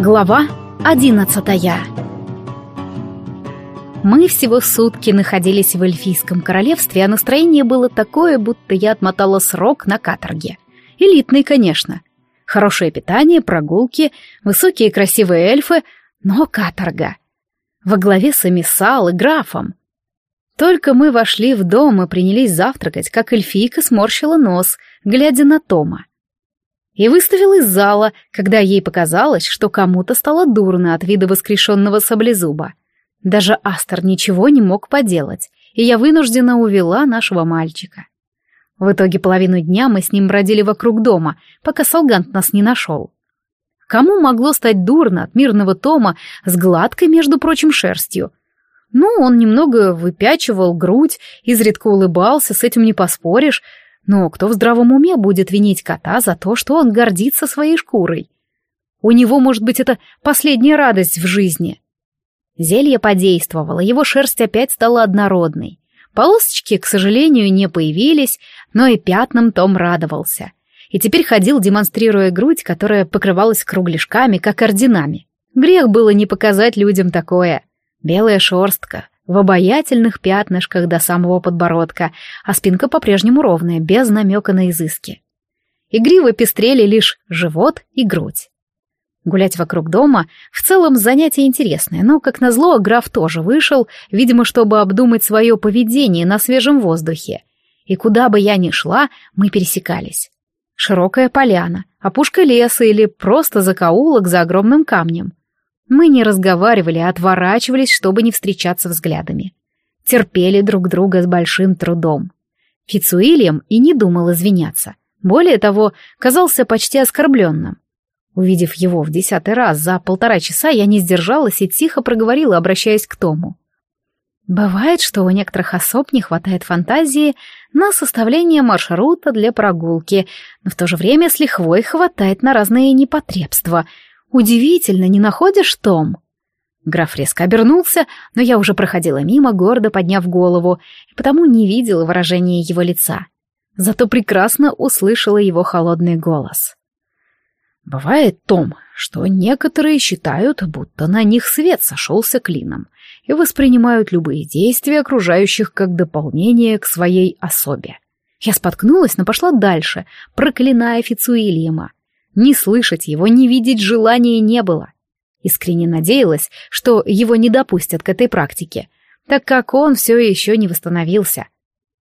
Глава одиннадцатая Мы всего сутки находились в эльфийском королевстве, а настроение было такое, будто я отмотала срок на каторге. Элитный, конечно. Хорошее питание, прогулки, высокие красивые эльфы, но каторга. Во главе с эмиссал и графом. Только мы вошли в дом и принялись завтракать, как эльфийка сморщила нос, глядя на Тома и выставил из зала, когда ей показалось, что кому-то стало дурно от вида воскрешенного саблезуба. Даже Астер ничего не мог поделать, и я вынуждена увела нашего мальчика. В итоге половину дня мы с ним бродили вокруг дома, пока Солгант нас не нашел. Кому могло стать дурно от мирного Тома с гладкой, между прочим, шерстью? Ну, он немного выпячивал грудь, изредка улыбался, с этим не поспоришь, но кто в здравом уме будет винить кота за то, что он гордится своей шкурой? У него, может быть, это последняя радость в жизни. Зелье подействовало, его шерсть опять стала однородной. Полосочки, к сожалению, не появились, но и пятнам Том радовался. И теперь ходил, демонстрируя грудь, которая покрывалась кругляшками, как орденами. Грех было не показать людям такое. Белая шерстка, в обаятельных пятнышках до самого подбородка, а спинка по-прежнему ровная, без намека на изыски. Игриво пестрели лишь живот и грудь. Гулять вокруг дома в целом занятие интересное, но, как назло, граф тоже вышел, видимо, чтобы обдумать свое поведение на свежем воздухе. И куда бы я ни шла, мы пересекались. Широкая поляна, опушка леса или просто закоулок за огромным камнем. Мы не разговаривали, а отворачивались, чтобы не встречаться взглядами. Терпели друг друга с большим трудом. Фицуильям и не думал извиняться. Более того, казался почти оскорбленным. Увидев его в десятый раз за полтора часа, я не сдержалась и тихо проговорила, обращаясь к Тому. Бывает, что у некоторых особ не хватает фантазии на составление маршрута для прогулки, но в то же время с лихвой хватает на разные непотребства — Удивительно, не находишь, Том?» Граф резко обернулся, но я уже проходила мимо, гордо подняв голову, и потому не видела выражения его лица. Зато прекрасно услышала его холодный голос. «Бывает, Том, что некоторые считают, будто на них свет сошелся клином, и воспринимают любые действия окружающих как дополнение к своей особе. Я споткнулась, но пошла дальше, проклиная Фицуильяма. Ни слышать его, ни видеть желания не было. Искренне надеялась, что его не допустят к этой практике, так как он все еще не восстановился.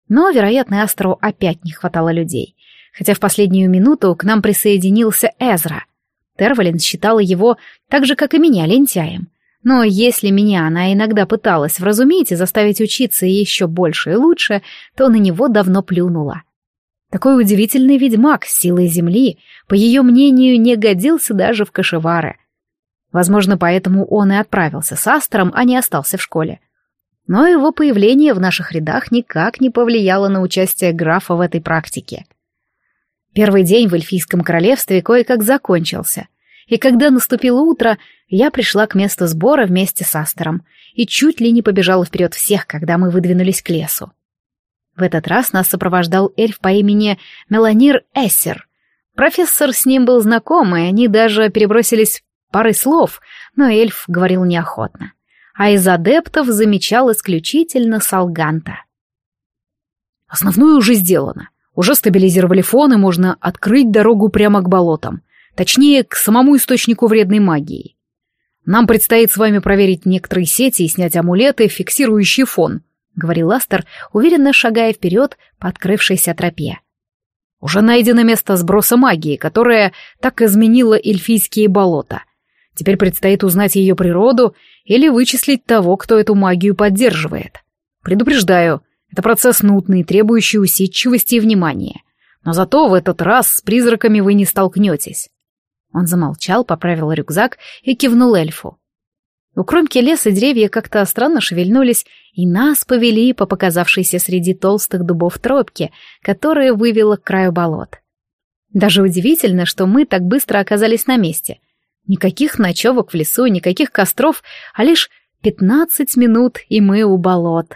Но, вероятно, Астру опять не хватало людей, хотя в последнюю минуту к нам присоединился Эзра. Тервалин считала его так же, как и меня, лентяем. Но если меня она иногда пыталась вразумить и заставить учиться еще больше и лучше, то на него давно плюнула. Такой удивительный ведьмак с силой земли, по ее мнению, не годился даже в кошевары. Возможно, поэтому он и отправился с Астром, а не остался в школе. Но его появление в наших рядах никак не повлияло на участие графа в этой практике. Первый день в эльфийском королевстве кое-как закончился, и когда наступило утро, я пришла к месту сбора вместе с Астером и чуть ли не побежала вперед всех, когда мы выдвинулись к лесу. В этот раз нас сопровождал эльф по имени Меланир Эссер. Профессор с ним был знаком, и они даже перебросились парой слов, но эльф говорил неохотно. А из адептов замечал исключительно Салганта. «Основное уже сделано. Уже стабилизировали фон, и можно открыть дорогу прямо к болотам. Точнее, к самому источнику вредной магии. Нам предстоит с вами проверить некоторые сети и снять амулеты, фиксирующие фон», говорил Астер, уверенно шагая вперед по открывшейся тропе. «Уже найдено место сброса магии, которое так изменило эльфийские болота. Теперь предстоит узнать ее природу или вычислить того, кто эту магию поддерживает. Предупреждаю, это процесс нудный, требующий усидчивости и внимания. Но зато в этот раз с призраками вы не столкнетесь». Он замолчал, поправил рюкзак и кивнул эльфу. У кромки леса деревья как-то странно шевельнулись, и нас повели по показавшейся среди толстых дубов тропке, которая вывела к краю болот. Даже удивительно, что мы так быстро оказались на месте. Никаких ночевок в лесу, никаких костров, а лишь пятнадцать минут, и мы у болот.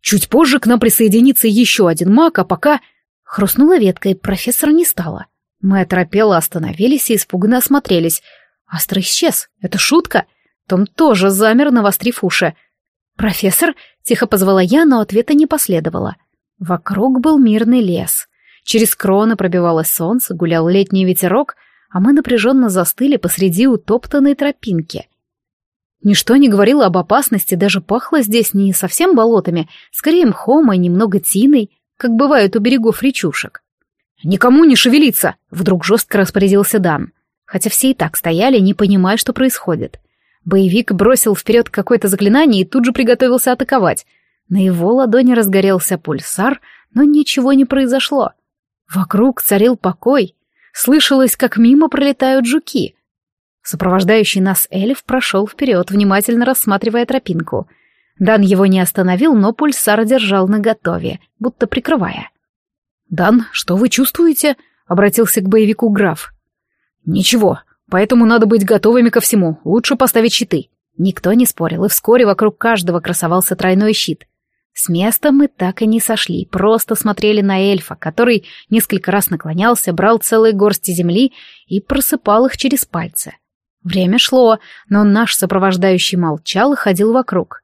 Чуть позже к нам присоединится еще один маг, а пока... Хрустнула ветка, и профессора не стало. Мы оторопело остановились и испуганно осмотрелись — Астра исчез. Это шутка? Том тоже замер, навострив уши. «Профессор?» — тихо позвала я, но ответа не последовало. Вокруг был мирный лес. Через кроны пробивалось солнце, гулял летний ветерок, а мы напряженно застыли посреди утоптанной тропинки. Ничто не говорило об опасности, даже пахло здесь не совсем болотами, скорее мхом и немного тиной, как бывает у берегов речушек. «Никому не шевелиться!» — вдруг жестко распорядился Дан. Хотя все и так стояли, не понимая, что происходит. Боевик бросил вперед какое-то заклинание и тут же приготовился атаковать. На его ладони разгорелся пульсар, но ничего не произошло. Вокруг царил покой. Слышалось, как мимо пролетают жуки. Сопровождающий нас эльф прошел вперед, внимательно рассматривая тропинку. Дан его не остановил, но пульсар держал наготове, будто прикрывая. «Дан, что вы чувствуете?» — обратился к боевику граф. «Ничего, поэтому надо быть готовыми ко всему. Лучше поставить щиты». Никто не спорил, и вскоре вокруг каждого красовался тройной щит. С места мы так и не сошли, просто смотрели на эльфа, который несколько раз наклонялся, брал целые горсти земли и просыпал их через пальцы. Время шло, но наш сопровождающий молчал и ходил вокруг.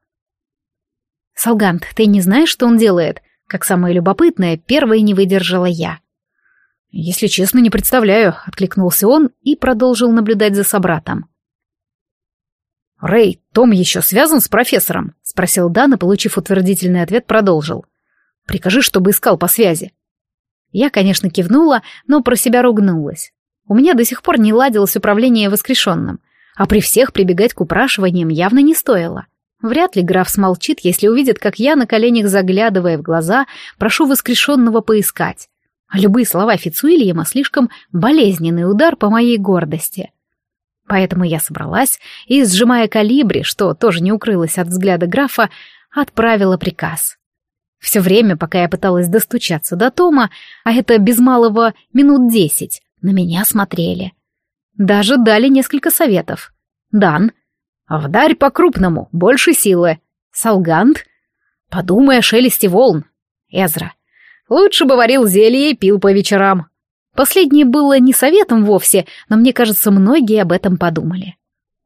«Салгант, ты не знаешь, что он делает?» Как самое любопытное, первой не выдержала я. «Если честно, не представляю», — откликнулся он и продолжил наблюдать за собратом. «Рэй, Том еще связан с профессором?» — спросил Дан и, получив утвердительный ответ, продолжил. «Прикажи, чтобы искал по связи». Я, конечно, кивнула, но про себя ругнулась. У меня до сих пор не ладилось управление воскрешенным, а при всех прибегать к упрашиваниям явно не стоило. Вряд ли граф смолчит, если увидит, как я, на коленях заглядывая в глаза, прошу воскрешенного поискать. А любые слова Фицуильяма слишком болезненный удар по моей гордости. Поэтому я собралась и, сжимая калибри, что тоже не укрылось от взгляда графа, отправила приказ. Все время, пока я пыталась достучаться до Тома, а это без малого минут десять, на меня смотрели. Даже дали несколько советов. Дан. Вдарь по-крупному, больше силы. Салгант. Подумай о шелесте волн. Эзра. Лучше бы варил зелье и пил по вечерам. Последнее было не советом вовсе, но мне кажется, многие об этом подумали.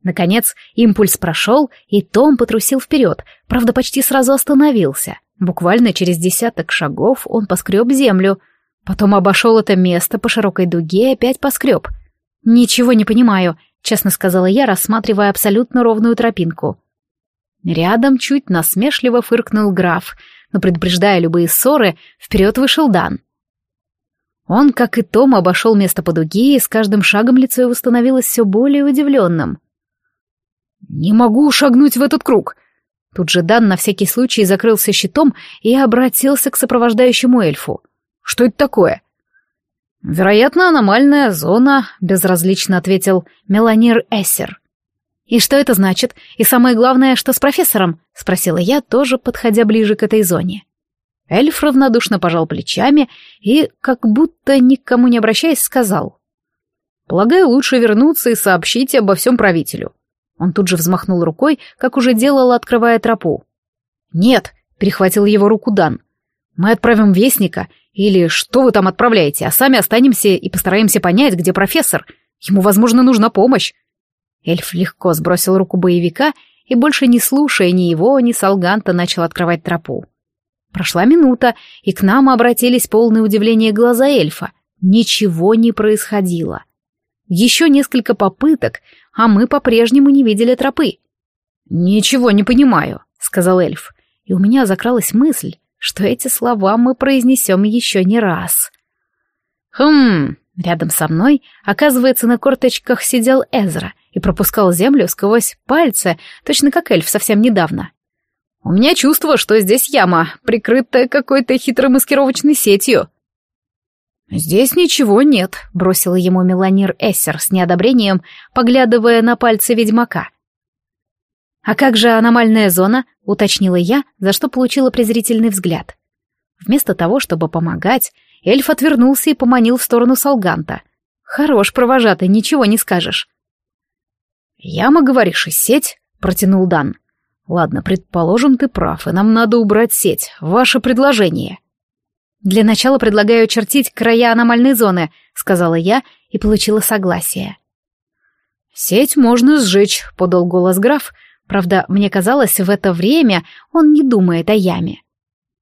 Наконец, импульс прошел, и Том потрусил вперед, правда, почти сразу остановился. Буквально через десяток шагов он поскреб землю. Потом обошел это место по широкой дуге и опять поскреб. «Ничего не понимаю», — честно сказала я, рассматривая абсолютно ровную тропинку. Рядом чуть насмешливо фыркнул граф, но, предупреждая любые ссоры, вперед вышел Дан — он, как и Том, обошел место по дуге, и с каждым шагом лицо его становилось все более удивленным. «Не могу шагнуть в этот круг!» Тут же Дан на всякий случай закрылся щитом и обратился к сопровождающему эльфу. «Что это такое?» «Вероятно, аномальная зона», — безразлично ответил Меланир Эссер. «И что это значит? И самое главное, что с профессором?» — спросила я, тоже подходя ближе к этой зоне. Эльф равнодушно пожал плечами и, как будто никому не обращаясь, сказал. «Полагаю, лучше вернуться и сообщить обо всем правителю». Он тут же взмахнул рукой, как уже делал, открывая тропу. «Нет», — перехватил его руку Дан. «Мы отправим вестника, или что вы там отправляете, а сами останемся и постараемся понять, где профессор. Ему, возможно, нужна помощь». Эльф легко сбросил руку боевика и, больше не слушая ни его, ни Салганта, начал открывать тропу. Прошла минута, и к нам обратились полные удивления глаза эльфа. Ничего не происходило. Еще несколько попыток, а мы по-прежнему не видели тропы. «Ничего не понимаю», — сказал эльф, и у меня закралась мысль, что эти слова мы произнесем еще не раз. «Хм...» Рядом со мной, оказывается, на корточках сидел Эзра и пропускал землю сквозь пальцы, точно как эльф совсем недавно. У меня чувство, что здесь яма, прикрытая какой-то хитрой маскировочной сетью. «Здесь ничего нет», — бросила ему Меланир Эссер с неодобрением, поглядывая на пальцы ведьмака. «А как же аномальная зона?» — уточнила я, за что получила презрительный взгляд. Вместо того, чтобы помогать, эльф отвернулся и поманил в сторону Салганта. «Хорош, провожатый, ничего не скажешь». «Яма, говоришь, и сеть?» — протянул Дан. Ладно, предположим, ты прав, и нам надо убрать сеть. Ваше предложение. Для начала предлагаю чертить края аномальной зоны, сказала я и получила согласие. «Сеть можно сжечь», — подал голос граф. Правда, мне казалось, в это время он не думает о яме.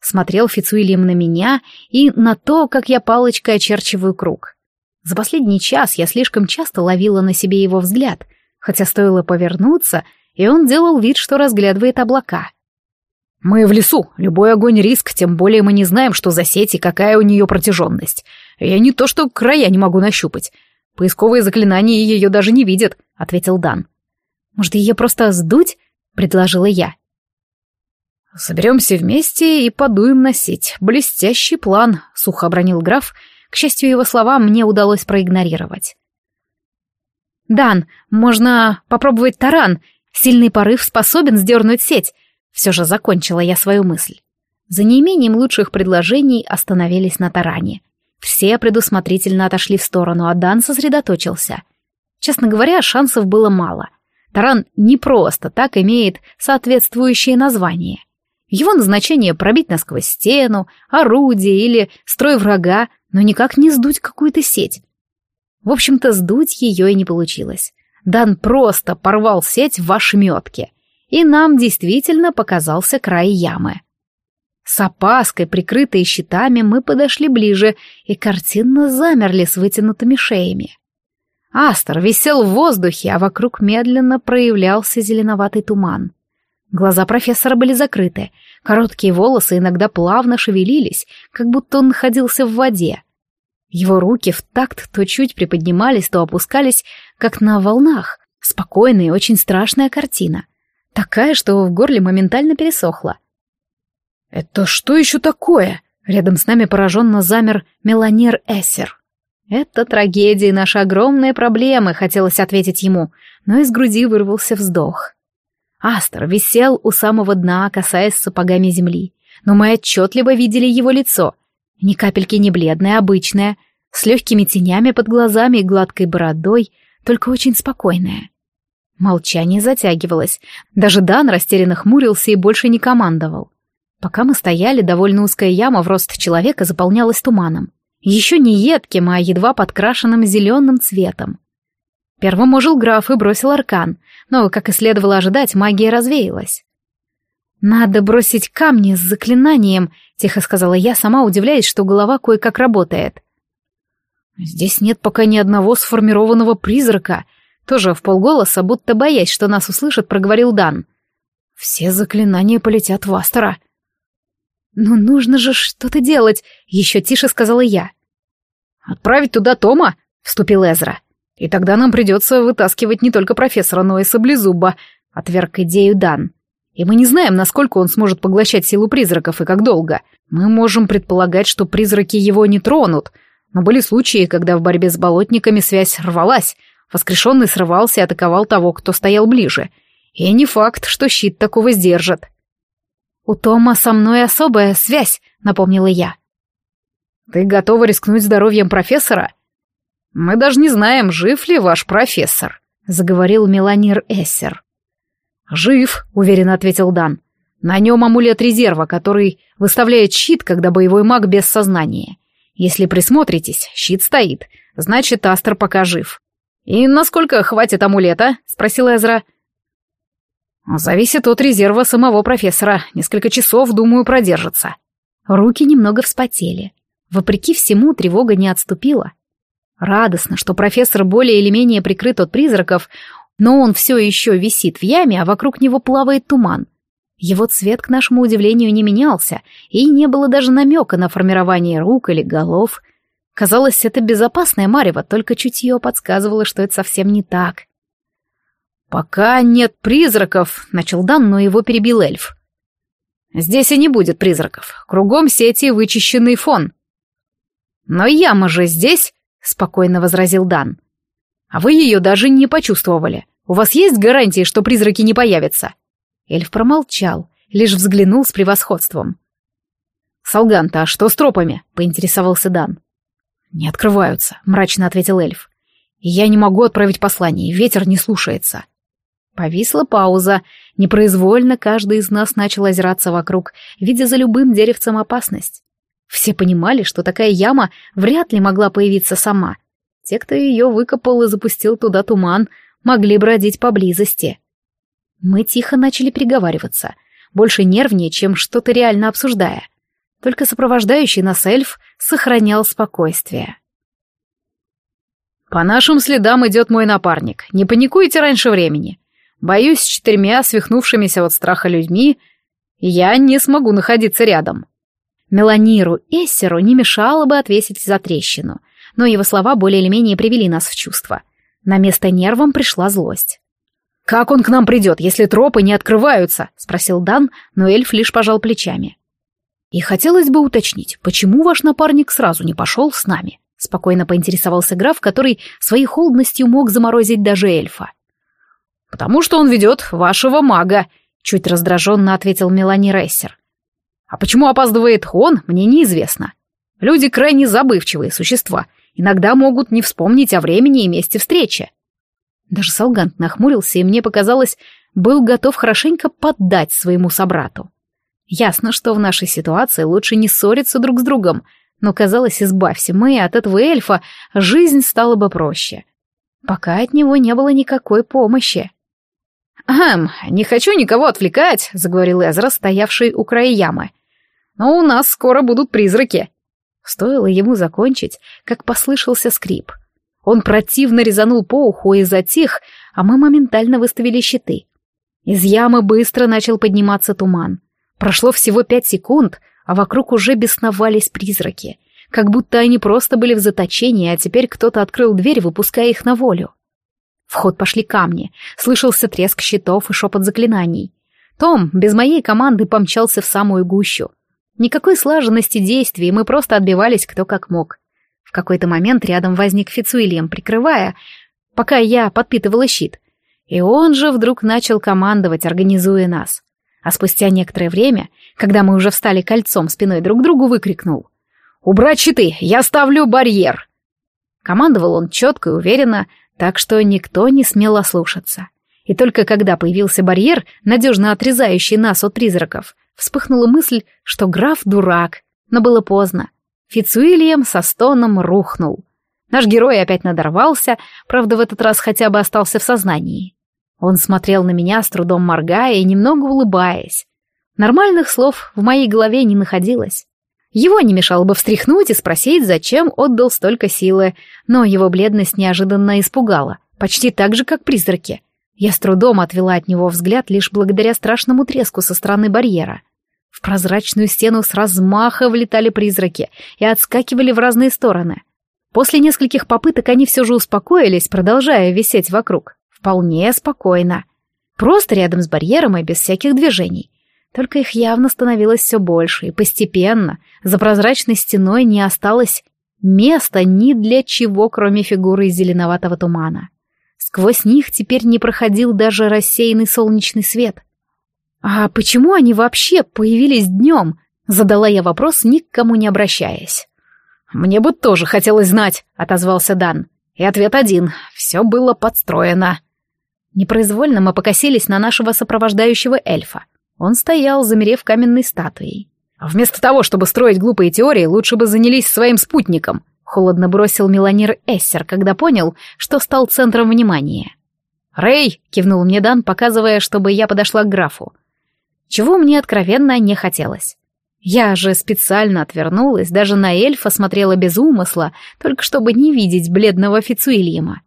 Смотрел Фицуильям на меня и на то, как я палочкой очерчиваю круг. За последний час я слишком часто ловила на себе его взгляд, хотя стоило повернуться, и он делал вид, что разглядывает облака. «Мы в лесу, любой огонь — риск, тем более мы не знаем, что за сеть и какая у нее протяженность. Я не то что края не могу нащупать. Поисковые заклинания ее даже не видят», — ответил Дан. «Может, ее просто сдуть?» — предложила я. «Соберемся вместе и подуем на сеть. Блестящий план», — сухо обронил граф. К счастью, его слова мне удалось проигнорировать. «Дан, можно попробовать таран. Сильный порыв способен сдернуть сеть. Все же закончила я свою мысль. За неимением лучших предложений остановились на таране. Все предусмотрительно отошли в сторону, а Дан сосредоточился. Честно говоря, шансов было мало. Таран не просто так имеет соответствующее название. Его назначение — пробить насквозь стену, орудие или строй врага, но никак не сдуть какую-то сеть. В общем-то, сдуть ее и не получилось. Дан просто порвал сеть в ошметке, и нам действительно показался край ямы. С опаской, прикрытые щитами, мы подошли ближе и картинно замерли с вытянутыми шеями. Астер висел в воздухе, а вокруг медленно проявлялся зеленоватый туман. Глаза профессора были закрыты, короткие волосы иногда плавно шевелились, как будто он находился в воде. Его руки в такт то чуть приподнимались, то опускались, как на волнах. Спокойная и очень страшная картина. Такая, что в горле моментально пересохло. «Это что еще такое?» Рядом с нами пораженно замер Меланер Эссер. «Это трагедия и наши огромные проблемы», — хотелось ответить ему, но из груди вырвался вздох. Астер висел у самого дна, касаясь сапогами земли, но мы отчетливо видели его лицо. Ни капельки не бледное, обычное, с легкими тенями под глазами и гладкой бородой, только очень спокойное. Молчание затягивалось. Даже Дан растерянно хмурился и больше не командовал. Пока мы стояли, довольно узкая яма в рост человека заполнялась туманом. Еще не едким, а едва подкрашенным зеленым цветом. Первым ожил граф и бросил аркан, но, как и следовало ожидать, магия развеялась. «Надо бросить камни с заклинанием», — тихо сказала я, сама удивляясь, что голова кое-как работает. «Здесь нет пока ни одного сформированного призрака», тоже в полголоса, будто боясь, что нас услышат, проговорил Дан. «Все заклинания полетят в Астера». «Но нужно же что-то делать», — еще тише сказала я. «Отправить туда Тома?» — вступил Эзра. «И тогда нам придется вытаскивать не только профессора, но и Саблезуба», — отверг идею Дан. «И мы не знаем, насколько он сможет поглощать силу призраков и как долго. Мы можем предполагать, что призраки его не тронут, но были случаи, когда в борьбе с болотниками связь рвалась, Воскрешенный срывался и атаковал того, кто стоял ближе. И не факт, что щит такого сдержит. «У Тома со мной особая связь», — напомнила я. «Ты готова рискнуть здоровьем профессора?» «Мы даже не знаем, жив ли ваш профессор», — заговорил Меланир Эссер. «Жив», — уверенно ответил Дан. «На нем амулет резерва, который выставляет щит, когда боевой маг без сознания. Если присмотритесь, щит стоит, значит, Астер пока жив. «И насколько хватит амулета?» — спросил Эзра. «Зависит от резерва самого профессора. Несколько часов, думаю, продержится». Руки немного вспотели. Вопреки всему, тревога не отступила. Радостно, что профессор более или менее прикрыт от призраков, но он все еще висит в яме, а вокруг него плавает туман. Его цвет, к нашему удивлению, не менялся, и не было даже намека на формирование рук или голов. Казалось, это безопасное марево, только чутье подсказывало, что это совсем не так. «Пока нет призраков», — начал Дан, но его перебил эльф. «Здесь и не будет призраков. Кругом сети вычищенный фон». «Но яма же здесь», — спокойно возразил Дан. «А вы ее даже не почувствовали. У вас есть гарантии, что призраки не появятся?» Эльф промолчал, лишь взглянул с превосходством. «Салганта, а что с тропами?» — поинтересовался Дан. «Не открываются», — мрачно ответил эльф. «И я не могу отправить послание, ветер не слушается». Повисла пауза. Непроизвольно каждый из нас начал озираться вокруг, видя за любым деревцем опасность. Все понимали, что такая яма вряд ли могла появиться сама. Те, кто ее выкопал и запустил туда туман, могли бродить поблизости. Мы тихо начали переговариваться, больше нервнее, чем что-то реально обсуждая. Только сопровождающий нас эльф сохранял спокойствие. «По нашим следам идет мой напарник. Не паникуйте раньше времени. Боюсь, с четырьмя свихнувшимися от страха людьми я не смогу находиться рядом». Меланиру Эссеру не мешало бы отвесить за трещину, но его слова более или менее привели нас в чувство. На место нервам пришла злость. «Как он к нам придет, если тропы не открываются?» — спросил Дан, но эльф лишь пожал плечами. «И хотелось бы уточнить, почему ваш напарник сразу не пошел с нами?» — спокойно поинтересовался граф, который своей холодностью мог заморозить даже эльфа. «Потому что он ведет вашего мага», — чуть раздраженно ответил Мелани Рейсер. А почему опаздывает он, мне неизвестно. Люди крайне забывчивые существа, иногда могут не вспомнить о времени и месте встречи. Даже Салгант нахмурился, и мне показалось, был готов хорошенько поддать своему собрату. Ясно, что в нашей ситуации лучше не ссориться друг с другом, но, казалось, избавься мы от этого эльфа, жизнь стала бы проще. Пока от него не было никакой помощи. «Хм, не хочу никого отвлекать», — заговорил Эзра, стоявший у края ямы но у нас скоро будут призраки». Стоило ему закончить, как послышался скрип. Он противно резанул по уху и затих, а мы моментально выставили щиты. Из ямы быстро начал подниматься туман. Прошло всего пять секунд, а вокруг уже бесновались призраки, как будто они просто были в заточении, а теперь кто-то открыл дверь, выпуская их на волю. В ход пошли камни, слышался треск щитов и шепот заклинаний. Том без моей команды помчался в самую гущу. Никакой слаженности действий, мы просто отбивались кто как мог. В какой-то момент рядом возник Фицуильям, прикрывая, пока я подпитывала щит. И он же вдруг начал командовать, организуя нас. А спустя некоторое время, когда мы уже встали кольцом спиной друг к другу, выкрикнул. «Убрать щиты! Я ставлю барьер!» Командовал он четко и уверенно, так что никто не смел ослушаться. И только когда появился барьер, надежно отрезающий нас от призраков, Вспыхнула мысль, что граф дурак, но было поздно. Фицуильям со стоном рухнул. Наш герой опять надорвался, правда, в этот раз хотя бы остался в сознании. Он смотрел на меня, с трудом моргая и немного улыбаясь. Нормальных слов в моей голове не находилось. Его не мешало бы встряхнуть и спросить, зачем отдал столько силы, но его бледность неожиданно испугала, почти так же, как призраки. Я с трудом отвела от него взгляд лишь благодаря страшному треску со стороны барьера. В прозрачную стену с размаха влетали призраки и отскакивали в разные стороны. После нескольких попыток они все же успокоились, продолжая висеть вокруг. Вполне спокойно. Просто рядом с барьером и без всяких движений. Только их явно становилось все больше, и постепенно за прозрачной стеной не осталось места ни для чего, кроме фигуры зеленоватого тумана. Сквозь них теперь не проходил даже рассеянный солнечный свет — «А почему они вообще появились днем?» — задала я вопрос, ни к кому не обращаясь. «Мне бы тоже хотелось знать», — отозвался Дан. И ответ один — все было подстроено. Непроизвольно мы покосились на нашего сопровождающего эльфа. Он стоял, замерев каменной статуей. «Вместо того, чтобы строить глупые теории, лучше бы занялись своим спутником», — холодно бросил Меланир Эссер, когда понял, что стал центром внимания. «Рэй!» — кивнул мне Дан, показывая, чтобы я подошла к графу чего мне откровенно не хотелось. Я же специально отвернулась, даже на эльфа смотрела без умысла, только чтобы не видеть бледного Фицуильяма.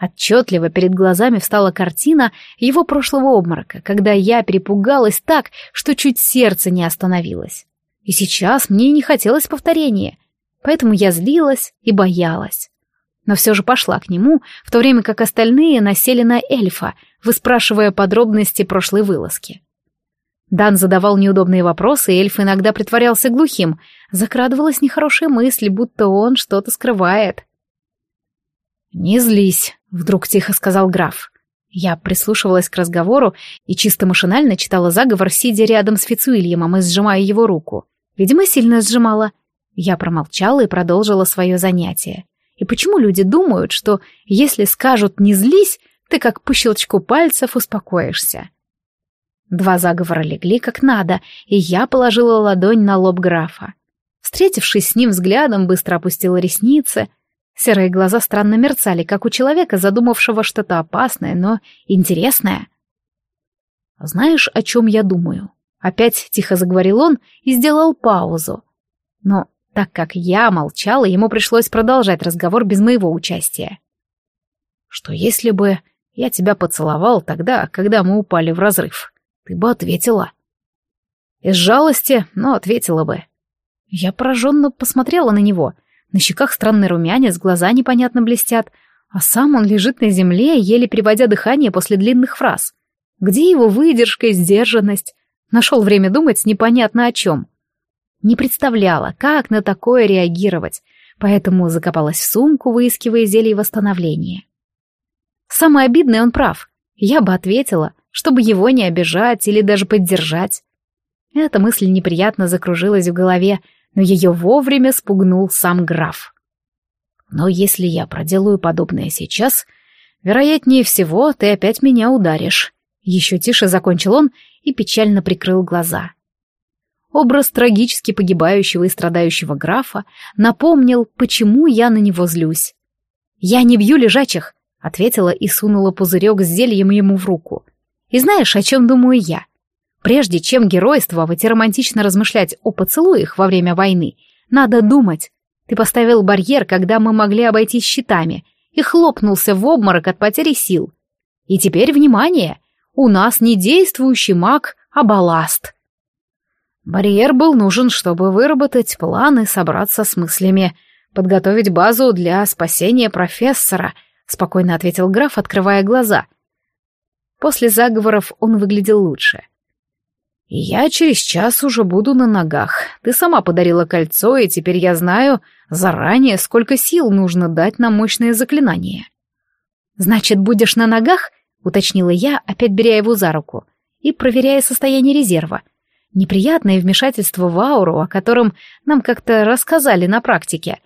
Отчетливо перед глазами встала картина его прошлого обморока, когда я перепугалась так, что чуть сердце не остановилось. И сейчас мне не хотелось повторения, поэтому я злилась и боялась. Но все же пошла к нему, в то время как остальные насели на эльфа, выспрашивая подробности прошлой вылазки. Дан задавал неудобные вопросы, и эльф иногда притворялся глухим. Закрадывалась нехорошая мысль, будто он что-то скрывает. «Не злись», — вдруг тихо сказал граф. Я прислушивалась к разговору и чисто машинально читала заговор, сидя рядом с Фицуильямом и сжимая его руку. Видимо, сильно сжимала. Я промолчала и продолжила свое занятие. И почему люди думают, что если скажут «не злись», ты как по щелчку пальцев успокоишься? Два заговора легли как надо, и я положила ладонь на лоб графа. Встретившись с ним взглядом, быстро опустила ресницы. Серые глаза странно мерцали, как у человека, задумавшего что-то опасное, но интересное. «Знаешь, о чем я думаю?» Опять тихо заговорил он и сделал паузу. Но так как я молчала, ему пришлось продолжать разговор без моего участия. «Что если бы я тебя поцеловал тогда, когда мы упали в разрыв? Ты бы ответила». Из жалости, но ответила бы. Я пораженно посмотрела на него. На щеках странный румянец, глаза непонятно блестят, а сам он лежит на земле, еле переводя дыхание после длинных фраз. Где его выдержка и сдержанность? Нашел время думать непонятно о чем. Не представляла, как на такое реагировать, поэтому закопалась в сумку, выискивая зелье восстановления. Самое обидное, он прав. Я бы ответила, чтобы его не обижать или даже поддержать. Эта мысль неприятно закружилась в голове, но ее вовремя спугнул сам граф. Но если я проделаю подобное сейчас, вероятнее всего, ты опять меня ударишь. Еще тише закончил он и печально прикрыл глаза. Образ трагически погибающего и страдающего графа напомнил, почему я на него злюсь. «Я не бью лежачих», — ответила и сунула пузырек с зельем ему в руку. «И знаешь, о чем думаю я? Прежде чем геройствовать и романтично размышлять о поцелуях во время войны, надо думать. Ты поставил барьер, когда мы могли обойтись щитами, и хлопнулся в обморок от потери сил. И теперь, внимание, у нас не действующий маг, а балласт. Барьер был нужен, чтобы выработать планы, собраться с мыслями, подготовить базу для спасения профессора, спокойно ответил граф, открывая глаза. После заговоров он выглядел лучше. Я через час уже буду на ногах. Ты сама подарила кольцо, и теперь я знаю заранее, сколько сил нужно дать на мощное заклинание. Значит, будешь на ногах? — уточнила я, опять беря его за руку и проверяя состояние резерва. Неприятное вмешательство в ауру, о котором нам как-то рассказали на практике.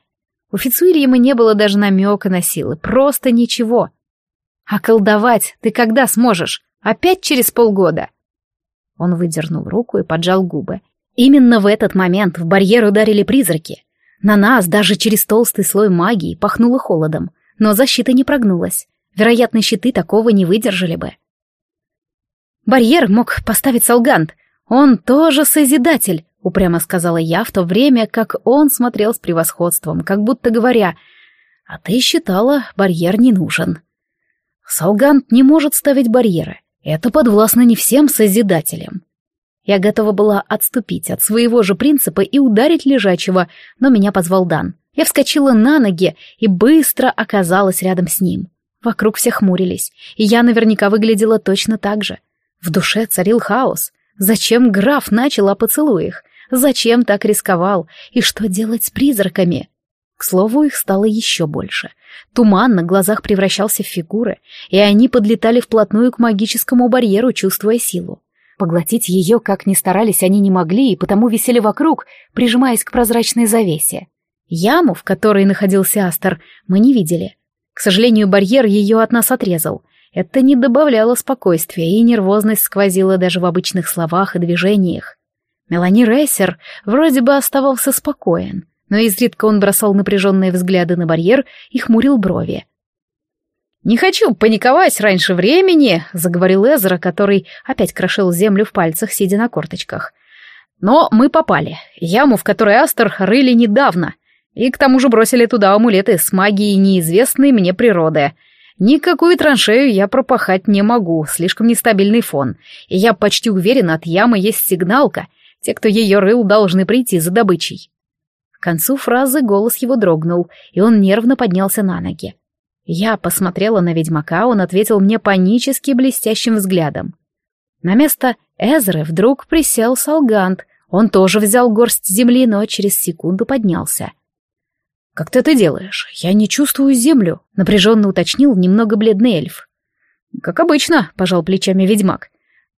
У Фицуильяма не было даже намека на силы, просто ничего. А колдовать ты когда сможешь? Опять через полгода? Он выдернул руку и поджал губы. Именно в этот момент в барьер ударили призраки. На нас даже через толстый слой магии пахнуло холодом, но защита не прогнулась. Вероятно, щиты такого не выдержали бы. Барьер мог поставить Салгант. Он тоже созидатель, упрямо сказала я, в то время как он смотрел с превосходством, как будто говоря, «А ты считала, барьер не нужен». Салгант не может ставить барьеры. Это подвластно не всем созидателям. Я готова была отступить от своего же принципа и ударить лежачего, но меня позвал Дан. Я вскочила на ноги и быстро оказалась рядом с ним. Вокруг все хмурились, и я наверняка выглядела точно так же. В душе царил хаос. Зачем граф начал о поцелуях? Зачем так рисковал? И что делать с призраками? К слову, их стало еще больше. Туман на глазах превращался в фигуры, и они подлетали вплотную к магическому барьеру, чувствуя силу. Поглотить ее, как ни старались, они не могли, и потому висели вокруг, прижимаясь к прозрачной завесе. Яму, в которой находился Астер, мы не видели. К сожалению, барьер ее от нас отрезал. Это не добавляло спокойствия, и нервозность сквозила даже в обычных словах и движениях. Мелани Рейсер вроде бы оставался спокоен, но изредка он бросал напряженные взгляды на барьер и хмурил брови. «Не хочу паниковать раньше времени», — заговорил Эзра, который опять крошил землю в пальцах, сидя на корточках. «Но мы попали. Яму, в которой Астер рыли недавно. И к тому же бросили туда амулеты с магией неизвестной мне природы. Никакую траншею я пропахать не могу, слишком нестабильный фон. И я почти уверен, от ямы есть сигналка. Те, кто ее рыл, должны прийти за добычей. К концу фразы голос его дрогнул, и он нервно поднялся на ноги. Я посмотрела на ведьмака, он ответил мне панически блестящим взглядом. На место Эзры вдруг присел Салгант. Он тоже взял горсть земли, но через секунду поднялся. «Как ты это делаешь? Я не чувствую землю», — напряженно уточнил немного бледный эльф. «Как обычно», — пожал плечами ведьмак.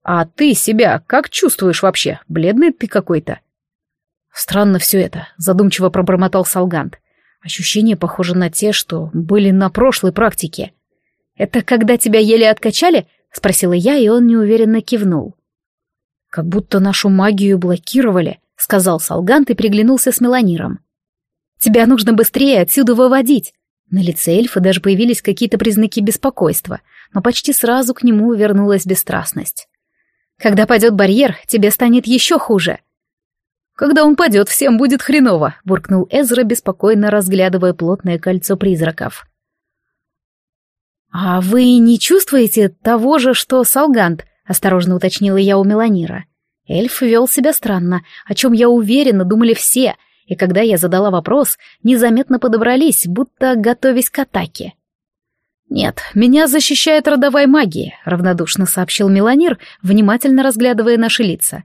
«А ты себя как чувствуешь вообще? Бледный ты какой-то». «Странно все это», — задумчиво пробормотал Салгант. «Ощущения похожи на те, что были на прошлой практике». «Это когда тебя еле откачали?» — спросила я, и он неуверенно кивнул. «Как будто нашу магию блокировали», — сказал Салгант и приглянулся с Меланиром. Тебя нужно быстрее отсюда выводить. На лице эльфа даже появились какие-то признаки беспокойства, но почти сразу к нему вернулась бесстрастность. «Когда падет барьер, тебе станет еще хуже». «Когда он падет, всем будет хреново», — буркнул Эзра, беспокойно разглядывая плотное кольцо призраков. «А вы не чувствуете того же, что Салгант?» — осторожно уточнила я у Меланира. Эльф вел себя странно, о чем я уверена, думали все, и когда я задала вопрос, незаметно подобрались, будто готовясь к атаке. «Нет, меня защищает родовая магия», — равнодушно сообщил Меланир, внимательно разглядывая наши лица.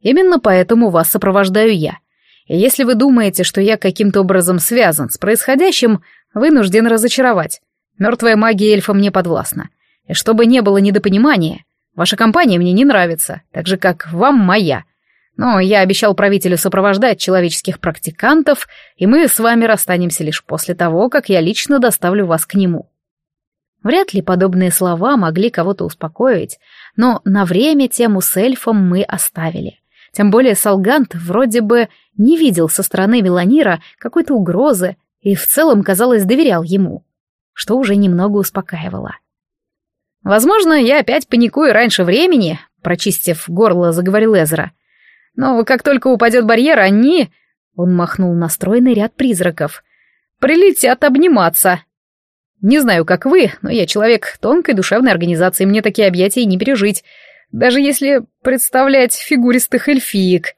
«Именно поэтому вас сопровождаю я. И если вы думаете, что я каким-то образом связан с происходящим, вынужден разочаровать. Мертвая магия эльфа мне подвластна. И чтобы не было недопонимания, ваша компания мне не нравится, так же, как вам моя. Но я обещал правителю сопровождать человеческих практикантов, и мы с вами расстанемся лишь после того, как я лично доставлю вас к нему». Вряд ли подобные слова могли кого-то успокоить, но на время тему с эльфом мы оставили. Тем более Салгант вроде бы не видел со стороны Меланира какой-то угрозы и в целом, казалось, доверял ему что уже немного успокаивало. «Возможно, я опять паникую раньше времени», — прочистив горло, заговорил Эзра. «Но как только упадет барьер, они...» Он махнул на стройный ряд призраков. «Прилетят обниматься». «Не знаю, как вы, но я человек тонкой душевной организации, мне такие объятия не пережить, даже если представлять фигуристых эльфиек».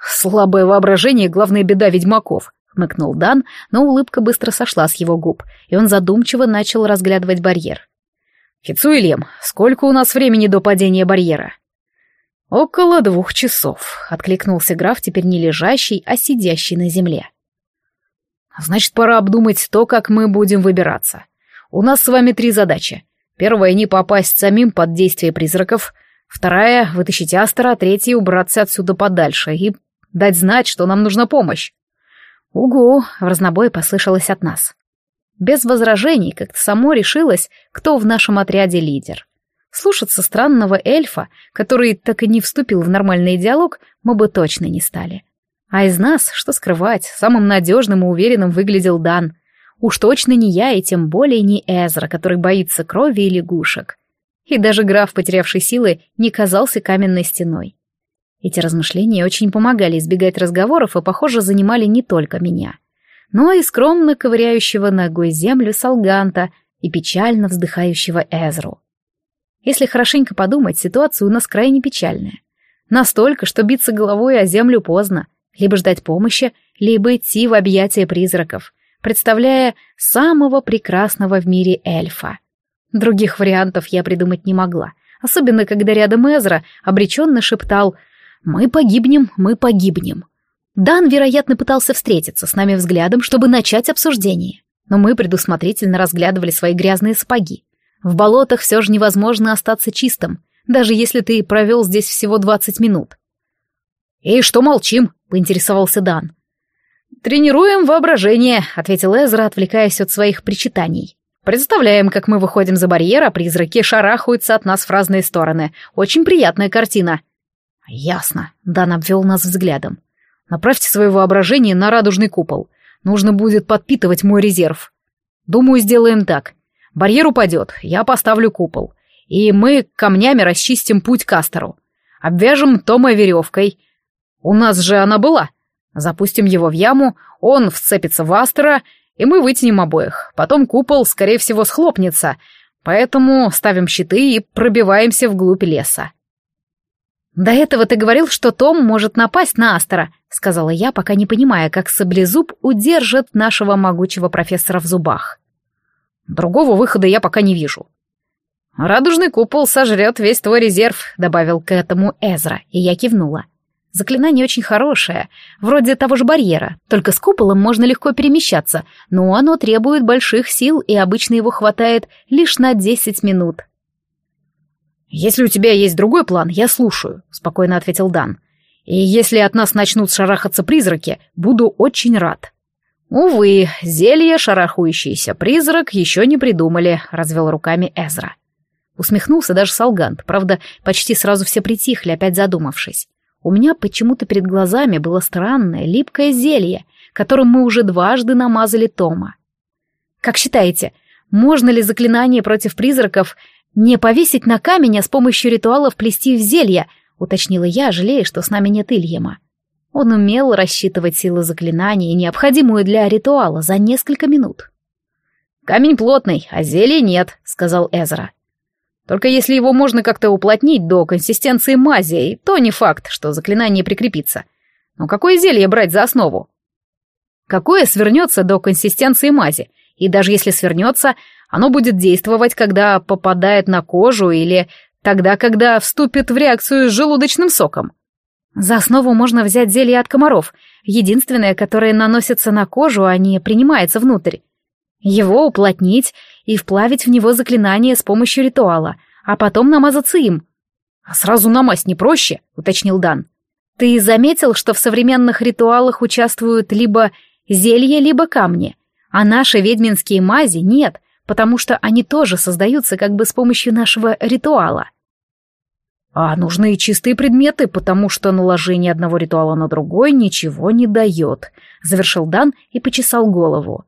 «Слабое воображение — главная беда ведьмаков», — хмыкнул Дан, но улыбка быстро сошла с его губ, и он задумчиво начал разглядывать барьер. «Фицуэлем, сколько у нас времени до падения барьера?» «Около двух часов», — откликнулся граф, теперь не лежащий, а сидящий на земле. «Значит, пора обдумать то, как мы будем выбираться. У нас с вами три задачи. Первая — не попасть самим под действие призраков. Вторая — вытащить Астера, третья — убраться отсюда подальше и дать знать, что нам нужна помощь. «Угу!» — в разнобой послышалось от нас. Без возражений как-то само решилось, кто в нашем отряде лидер. Слушаться странного эльфа, который так и не вступил в нормальный диалог, мы бы точно не стали. А из нас, что скрывать, самым надежным и уверенным выглядел Дан. Уж точно не я, и тем более не Эзра, который боится крови и лягушек. И даже граф, потерявший силы, не казался каменной стеной. Эти размышления очень помогали избегать разговоров и, похоже, занимали не только меня, но и скромно ковыряющего ногой землю Салганта и печально вздыхающего Эзру. Если хорошенько подумать, ситуация у нас крайне печальная. Настолько, что биться головой о землю поздно, либо ждать помощи, либо идти в объятия призраков, представляя самого прекрасного в мире эльфа. Других вариантов я придумать не могла, особенно когда рядом Эзра обреченно шептал — «Мы погибнем, мы погибнем». Дан, вероятно, пытался встретиться с нами взглядом, чтобы начать обсуждение. Но мы предусмотрительно разглядывали свои грязные сапоги. В болотах все же невозможно остаться чистым, даже если ты провел здесь всего двадцать минут. «И что молчим?» — поинтересовался Дан. «Тренируем воображение», — ответил Эзра, отвлекаясь от своих причитаний. «Представляем, как мы выходим за барьер, а призраки шарахаются от нас в разные стороны. Очень приятная картина». «Ясно», — Дан обвел нас взглядом. «Направьте свое воображение на радужный купол. Нужно будет подпитывать мой резерв. Думаю, сделаем так. Барьер упадет, я поставлю купол. И мы камнями расчистим путь к Астеру. Обвяжем Тома веревкой. У нас же она была. Запустим его в яму, он вцепится в Астера, и мы вытянем обоих. Потом купол, скорее всего, схлопнется, поэтому ставим щиты и пробиваемся вглубь леса. «До этого ты говорил, что Том может напасть на Астера», — сказала я, пока не понимая, как саблезуб удержит нашего могучего профессора в зубах. «Другого выхода я пока не вижу». «Радужный купол сожрет весь твой резерв», — добавил к этому Эзра, и я кивнула. Заклинание очень хорошее, вроде того же барьера, только с куполом можно легко перемещаться, но оно требует больших сил, и обычно его хватает лишь на десять минут. «Если у тебя есть другой план, я слушаю», — спокойно ответил Дан. «И если от нас начнут шарахаться призраки, буду очень рад». «Увы, зелье, шарахающийся призрак, еще не придумали», — развел руками Эзра. Усмехнулся даже Салгант, правда, почти сразу все притихли, опять задумавшись. У меня почему-то перед глазами было странное, липкое зелье, которым мы уже дважды намазали Тома. Как считаете, можно ли заклинание против призраков не повесить на камень, а с помощью ритуалов плести в зелье, уточнила я, жалея, что с нами нет Ильяма. Он умел рассчитывать силы заклинания, необходимую для ритуала, за несколько минут. «Камень плотный, а зелья нет», — сказал Эзра. «Только если его можно как-то уплотнить до консистенции мази, то не факт, что заклинание прикрепится. Но какое зелье брать за основу? Какое свернется до консистенции мази, и даже если свернется, оно будет действовать, когда попадает на кожу или тогда, когда вступит в реакцию с желудочным соком. За основу можно взять зелье от комаров, единственное, которое наносится на кожу, а не принимается внутрь. Его уплотнить и вплавить в него заклинание с помощью ритуала, а потом намазаться им. «А сразу намазь не проще?» — уточнил Дан. «Ты заметил, что в современных ритуалах участвуют либо зелья, либо камни, а наши ведьминские мази нет, потому что они тоже создаются как бы с помощью нашего ритуала?» А нужны чистые предметы, потому что наложение одного ритуала на другой ничего не дает, завершил Дан и почесал голову.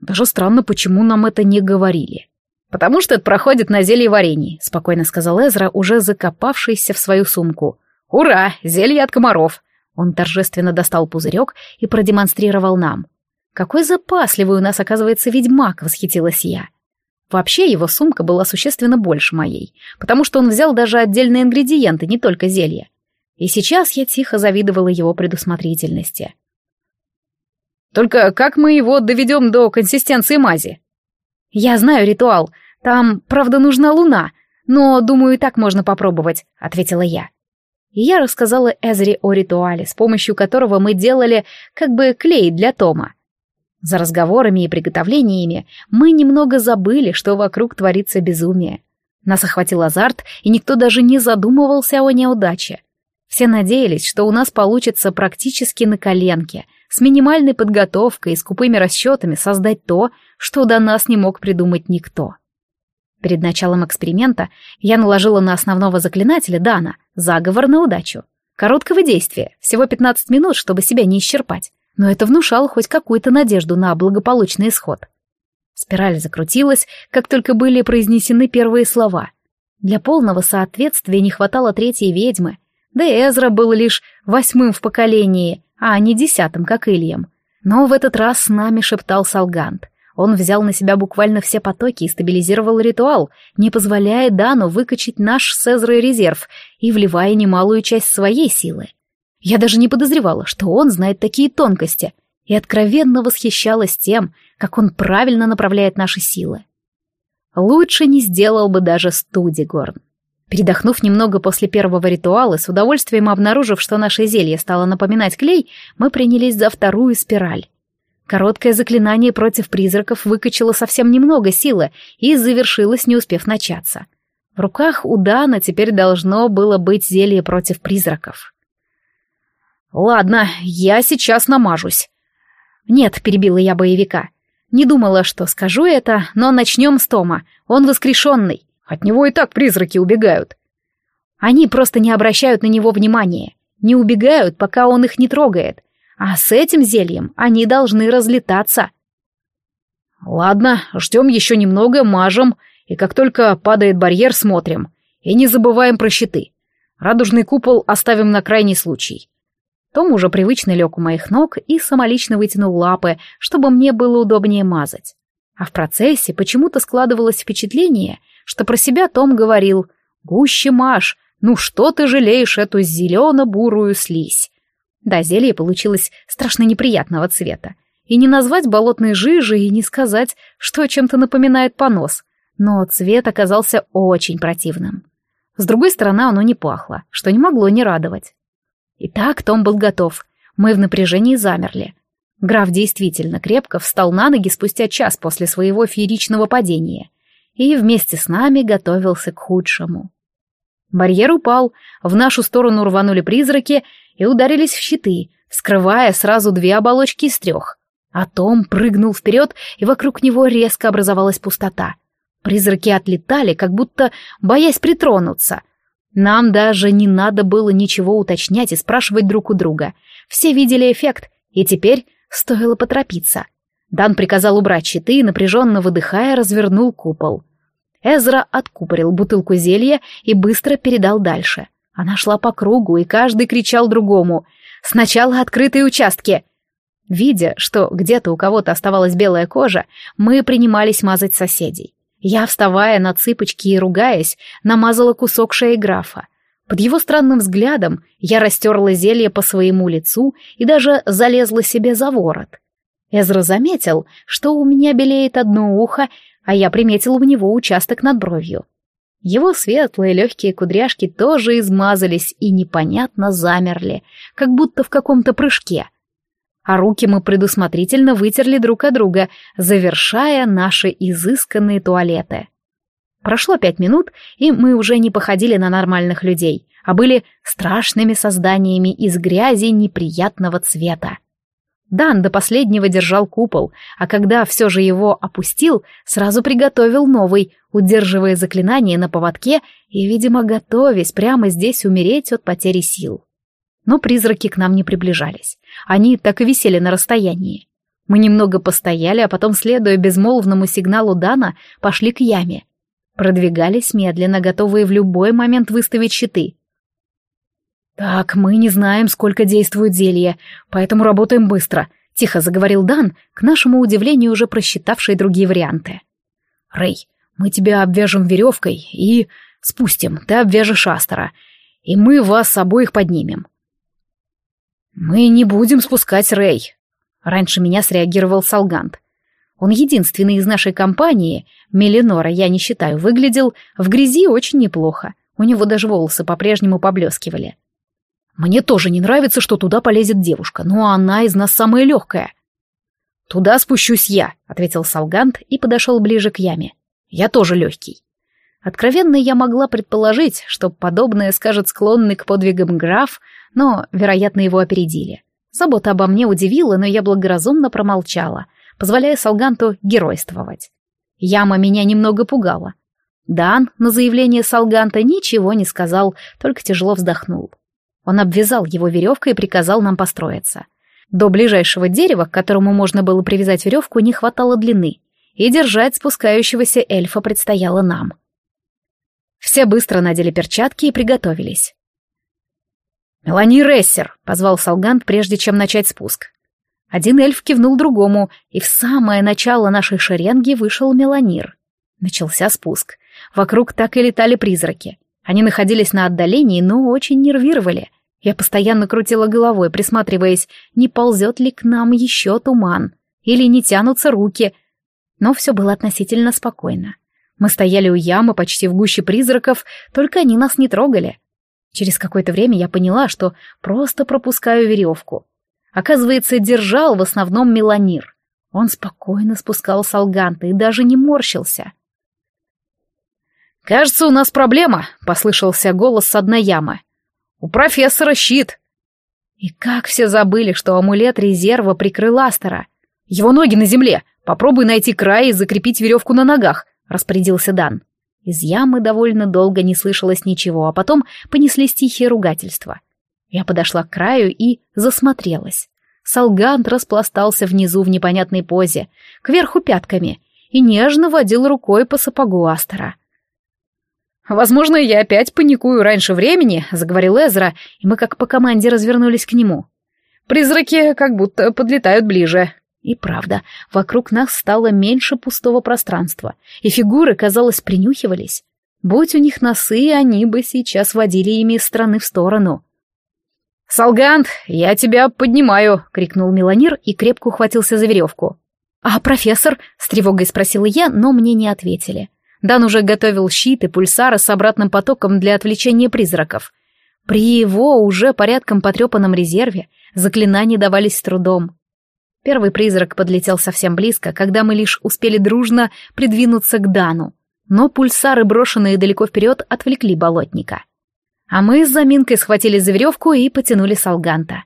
Даже странно, почему нам это не говорили. «Потому что это проходит на зелье варенье», — спокойно сказал Эзра, уже закопавшийся в свою сумку. «Ура! Зелье от комаров!» Он торжественно достал пузырек и продемонстрировал нам. «Какой запасливый у нас, оказывается, ведьмак!» — восхитилась я. Вообще его сумка была существенно больше моей, потому что он взял даже отдельные ингредиенты, не только зелье. И сейчас я тихо завидовала его предусмотрительности. Только как мы его доведем до консистенции мази? Я знаю ритуал. Там, правда, нужна луна, но, думаю, и так можно попробовать, ответила я. И я рассказала Эзри о ритуале, с помощью которого мы делали как бы клей для Тома. За разговорами и приготовлениями мы немного забыли, что вокруг творится безумие. Нас охватил азарт, и никто даже не задумывался о неудаче. Все надеялись, что у нас получится практически на коленке — с минимальной подготовкой и скупыми расчетами создать то, что до нас не мог придумать никто. Перед началом эксперимента я наложила на основного заклинателя Дана заговор на удачу. Короткого действия, всего 15 минут, чтобы себя не исчерпать, но это внушало хоть какую-то надежду на благополучный исход. Спираль закрутилась, как только были произнесены первые слова. Для полного соответствия не хватало третьей ведьмы, да и Эзра был лишь восьмым в поколении, а не десятым, как Ильям. Но в этот раз с нами шептал Салгант. Он взял на себя буквально все потоки и стабилизировал ритуал, не позволяя Дану выкачать наш с Эзрой резерв и вливая немалую часть своей силы. Я даже не подозревала, что он знает такие тонкости, и откровенно восхищалась тем, как он правильно направляет наши силы. Лучше не сделал бы даже Студигорн. Передохнув немного после первого ритуала, с удовольствием обнаружив, что наше зелье стало напоминать клей, мы принялись за вторую спираль. Короткое заклинание против призраков выкачало совсем немного силы и завершилось, не успев начаться. В руках у Дана теперь должно было быть зелье против призраков. «Ладно, я сейчас намажусь». «Нет», — перебила я боевика. «Не думала, что скажу это, но начнем с Тома. Он воскрешенный. От него и так призраки убегают. Они просто не обращают на него внимания, не убегают, пока он их не трогает. А с этим зельем они должны разлетаться. Ладно, ждем еще немного, мажем, и как только падает барьер, смотрим. И не забываем про щиты. Радужный купол оставим на крайний случай. Том уже привычно лег у моих ног и самолично вытянул лапы, чтобы мне было удобнее мазать. А в процессе почему-то складывалось впечатление, что про себя Том говорил «Гуще Маш, ну что ты жалеешь эту зелено-бурую слизь?» Да, зелье получилось страшно неприятного цвета. И не назвать болотной жижей, и не сказать, что чем-то напоминает понос. Но цвет оказался очень противным. С другой стороны, оно не пахло, что не могло не радовать. Итак, Том был готов. Мы в напряжении замерли. Граф действительно крепко встал на ноги спустя час после своего фееричного падения и вместе с нами готовился к худшему. Барьер упал, в нашу сторону рванули призраки и ударились в щиты, скрывая сразу две оболочки из трех. А Том прыгнул вперед, и вокруг него резко образовалась пустота. Призраки отлетали, как будто боясь притронуться. Нам даже не надо было ничего уточнять и спрашивать друг у друга. Все видели эффект, и теперь стоило поторопиться — Дан приказал убрать щиты и, напряженно выдыхая, развернул купол. Эзра откупорил бутылку зелья и быстро передал дальше. Она шла по кругу, и каждый кричал другому. «Сначала открытые участки!» Видя, что где-то у кого-то оставалась белая кожа, мы принимались мазать соседей. Я, вставая на цыпочки и ругаясь, намазала кусок шеи графа. Под его странным взглядом я растерла зелье по своему лицу и даже залезла себе за ворот. Эзра заметил, что у меня белеет одно ухо, а я приметил у него участок над бровью. Его светлые легкие кудряшки тоже измазались и непонятно замерли, как будто в каком-то прыжке. А руки мы предусмотрительно вытерли друг от друга, завершая наши изысканные туалеты. Прошло пять минут, и мы уже не походили на нормальных людей, а были страшными созданиями из грязи неприятного цвета. Дан до последнего держал купол, а когда все же его опустил, сразу приготовил новый, удерживая заклинание на поводке и, видимо, готовясь прямо здесь умереть от потери сил. Но призраки к нам не приближались. Они так и висели на расстоянии. Мы немного постояли, а потом, следуя безмолвному сигналу Дана, пошли к яме. Продвигались медленно, готовые в любой момент выставить щиты. «Так, мы не знаем, сколько действует зелье, поэтому работаем быстро», — тихо заговорил Дан, к нашему удивлению уже просчитавший другие варианты. «Рэй, мы тебя обвяжем веревкой и спустим, ты обвяжешь Астера, и мы вас обоих поднимем». «Мы не будем спускать Рэй», — раньше меня среагировал Салгант. Он единственный из нашей компании, Мелинора, я не считаю, выглядел в грязи очень неплохо. У него даже волосы по-прежнему поблескивали. Мне тоже не нравится, что туда полезет девушка, но она из нас самая легкая. Туда спущусь я, ответил Салгант и подошел ближе к яме. Я тоже легкий. Откровенно я могла предположить, что подобное скажет склонный к подвигам граф, но, вероятно, его опередили. Забота обо мне удивила, но я благоразумно промолчала, позволяя Салганту геройствовать. Яма меня немного пугала. Дан на заявление Салганта ничего не сказал, только тяжело вздохнул. Он обвязал его веревкой и приказал нам построиться. До ближайшего дерева, к которому можно было привязать веревку, не хватало длины, и держать спускающегося эльфа предстояло нам. Все быстро надели перчатки и приготовились. «Мелани Рессер!» — позвал Салгант, прежде чем начать спуск. Один эльф кивнул другому, и в самое начало нашей шеренги вышел Меланир. Начался спуск. Вокруг так и летали призраки. Они находились на отдалении, но очень нервировали. Я постоянно крутила головой, присматриваясь, не ползет ли к нам еще туман, или не тянутся руки. Но все было относительно спокойно. Мы стояли у ямы почти в гуще призраков, только они нас не трогали. Через какое-то время я поняла, что просто пропускаю веревку. Оказывается, держал в основном меланир. Он спокойно спускал салганта и даже не морщился. «Кажется, у нас проблема», — послышался голос с одной ямы. У профессора щит. И как все забыли, что амулет резерва прикрыл Астера. Его ноги на земле. Попробуй найти край и закрепить веревку на ногах, распорядился Дан. Из ямы довольно долго не слышалось ничего, а потом понеслись тихие ругательства. Я подошла к краю и засмотрелась. Салгант распластался внизу в непонятной позе, кверху пятками, и нежно водил рукой по сапогу Астера. «Возможно, я опять паникую раньше времени», — заговорил Эзра, и мы как по команде развернулись к нему. «Призраки как будто подлетают ближе». И правда, вокруг нас стало меньше пустого пространства, и фигуры, казалось, принюхивались. Будь у них носы, они бы сейчас водили ими из стороны в сторону. «Салгант, я тебя поднимаю!» — крикнул Меланир и крепко ухватился за веревку. «А профессор?» — с тревогой спросила я, но мне не ответили. Дан уже готовил щит и пульсары с обратным потоком для отвлечения призраков. При его уже порядком потрепанном резерве заклинания давались с трудом. Первый призрак подлетел совсем близко, когда мы лишь успели дружно придвинуться к Дану, но пульсары, брошенные далеко вперед, отвлекли болотника. А мы с заминкой схватили за веревку и потянули Салганта.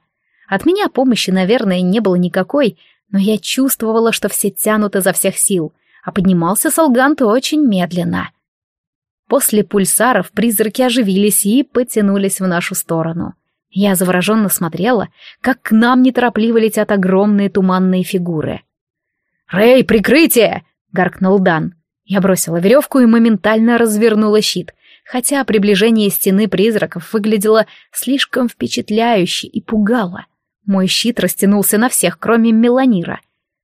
От меня помощи, наверное, не было никакой, но я чувствовала, что все тянут изо всех сил — а поднимался Солгант очень медленно. После пульсаров призраки оживились и потянулись в нашу сторону. Я завороженно смотрела, как к нам неторопливо летят огромные туманные фигуры. «Рэй, прикрытие!» — гаркнул Дан. Я бросила веревку и моментально развернула щит, хотя приближение стены призраков выглядело слишком впечатляюще и пугало. Мой щит растянулся на всех, кроме Меланира.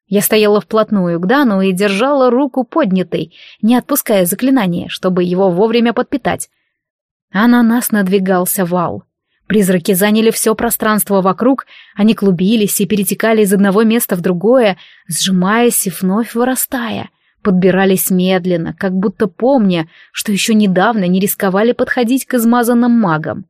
Я стояла вплотную к Дану и держала руку поднятой, не отпуская заклинание, чтобы его вовремя подпитать. А на нас надвигался вал. Призраки заняли все пространство вокруг, они клубились и перетекали из одного места в другое, сжимаясь и вновь вырастая. Подбирались медленно, как будто помня, что еще недавно не рисковали подходить к измазанным магам.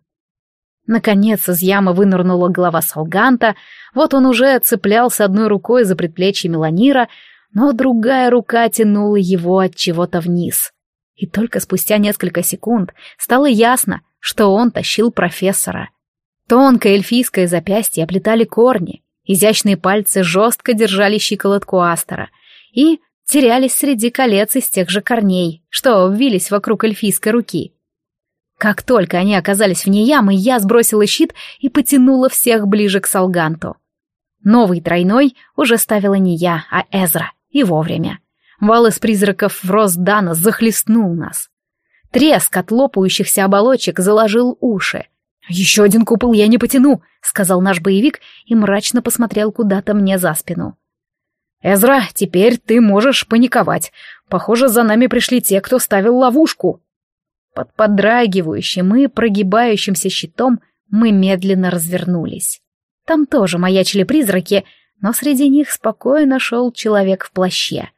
Наконец из ямы вынырнула голова Салганта, вот он уже цеплялся одной рукой за предплечье Меланира, но другая рука тянула его от чего-то вниз. И только спустя несколько секунд стало ясно, что он тащил профессора. Тонкое эльфийское запястье оплетали корни, изящные пальцы жестко держали щиколотку Астера и терялись среди колец из тех же корней, что обвились вокруг эльфийской руки. Как только они оказались вне ямы, я сбросила щит и потянула всех ближе к Салганту. Новый тройной уже ставила не я, а Эзра, и вовремя. Вал из призраков в рост Дана захлестнул нас. Треск от лопающихся оболочек заложил уши. «Еще один купол я не потяну», — сказал наш боевик и мрачно посмотрел куда-то мне за спину. «Эзра, теперь ты можешь паниковать. Похоже, за нами пришли те, кто ставил ловушку». Под подрагивающим и прогибающимся щитом мы медленно развернулись. Там тоже маячили призраки, но среди них спокойно шел человек в плаще.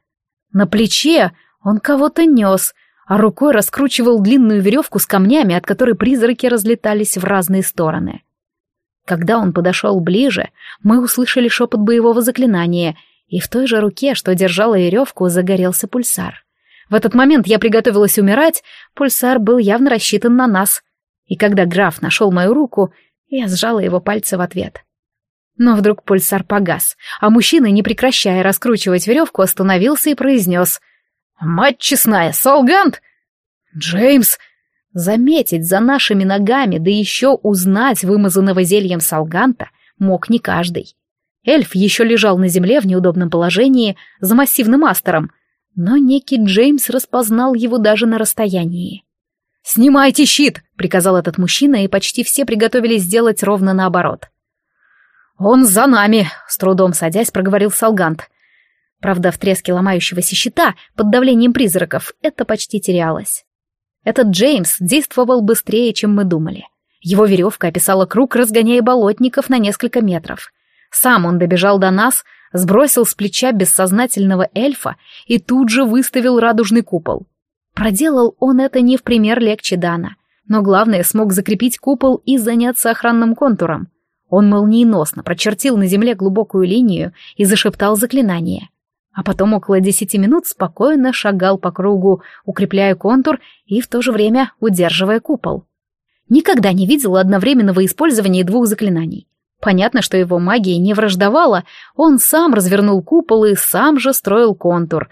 На плече он кого-то нес, а рукой раскручивал длинную веревку с камнями, от которой призраки разлетались в разные стороны. Когда он подошел ближе, мы услышали шепот боевого заклинания, и в той же руке, что держала веревку, загорелся пульсар. В этот момент я приготовилась умирать, пульсар был явно рассчитан на нас. И когда граф нашел мою руку, я сжала его пальцы в ответ. Но вдруг пульсар погас, а мужчина, не прекращая раскручивать веревку, остановился и произнес «Мать честная, Солгант!» «Джеймс!» Заметить за нашими ногами, да еще узнать вымазанного зельем Салганта мог не каждый. Эльф еще лежал на земле в неудобном положении за массивным астером, но некий Джеймс распознал его даже на расстоянии. «Снимайте щит!» — приказал этот мужчина, и почти все приготовились сделать ровно наоборот. «Он за нами!» — с трудом садясь, проговорил Салгант. Правда, в треске ломающегося щита под давлением призраков это почти терялось. Этот Джеймс действовал быстрее, чем мы думали. Его веревка описала круг, разгоняя болотников на несколько метров. Сам он добежал до нас, сбросил с плеча бессознательного эльфа и тут же выставил радужный купол. Проделал он это не в пример легче Дана, но главное смог закрепить купол и заняться охранным контуром. Он молниеносно прочертил на земле глубокую линию и зашептал заклинание — а потом около десяти минут спокойно шагал по кругу, укрепляя контур и в то же время удерживая купол. Никогда не видела одновременного использования двух заклинаний. Понятно, что его магия не враждовала, он сам развернул купол и сам же строил контур.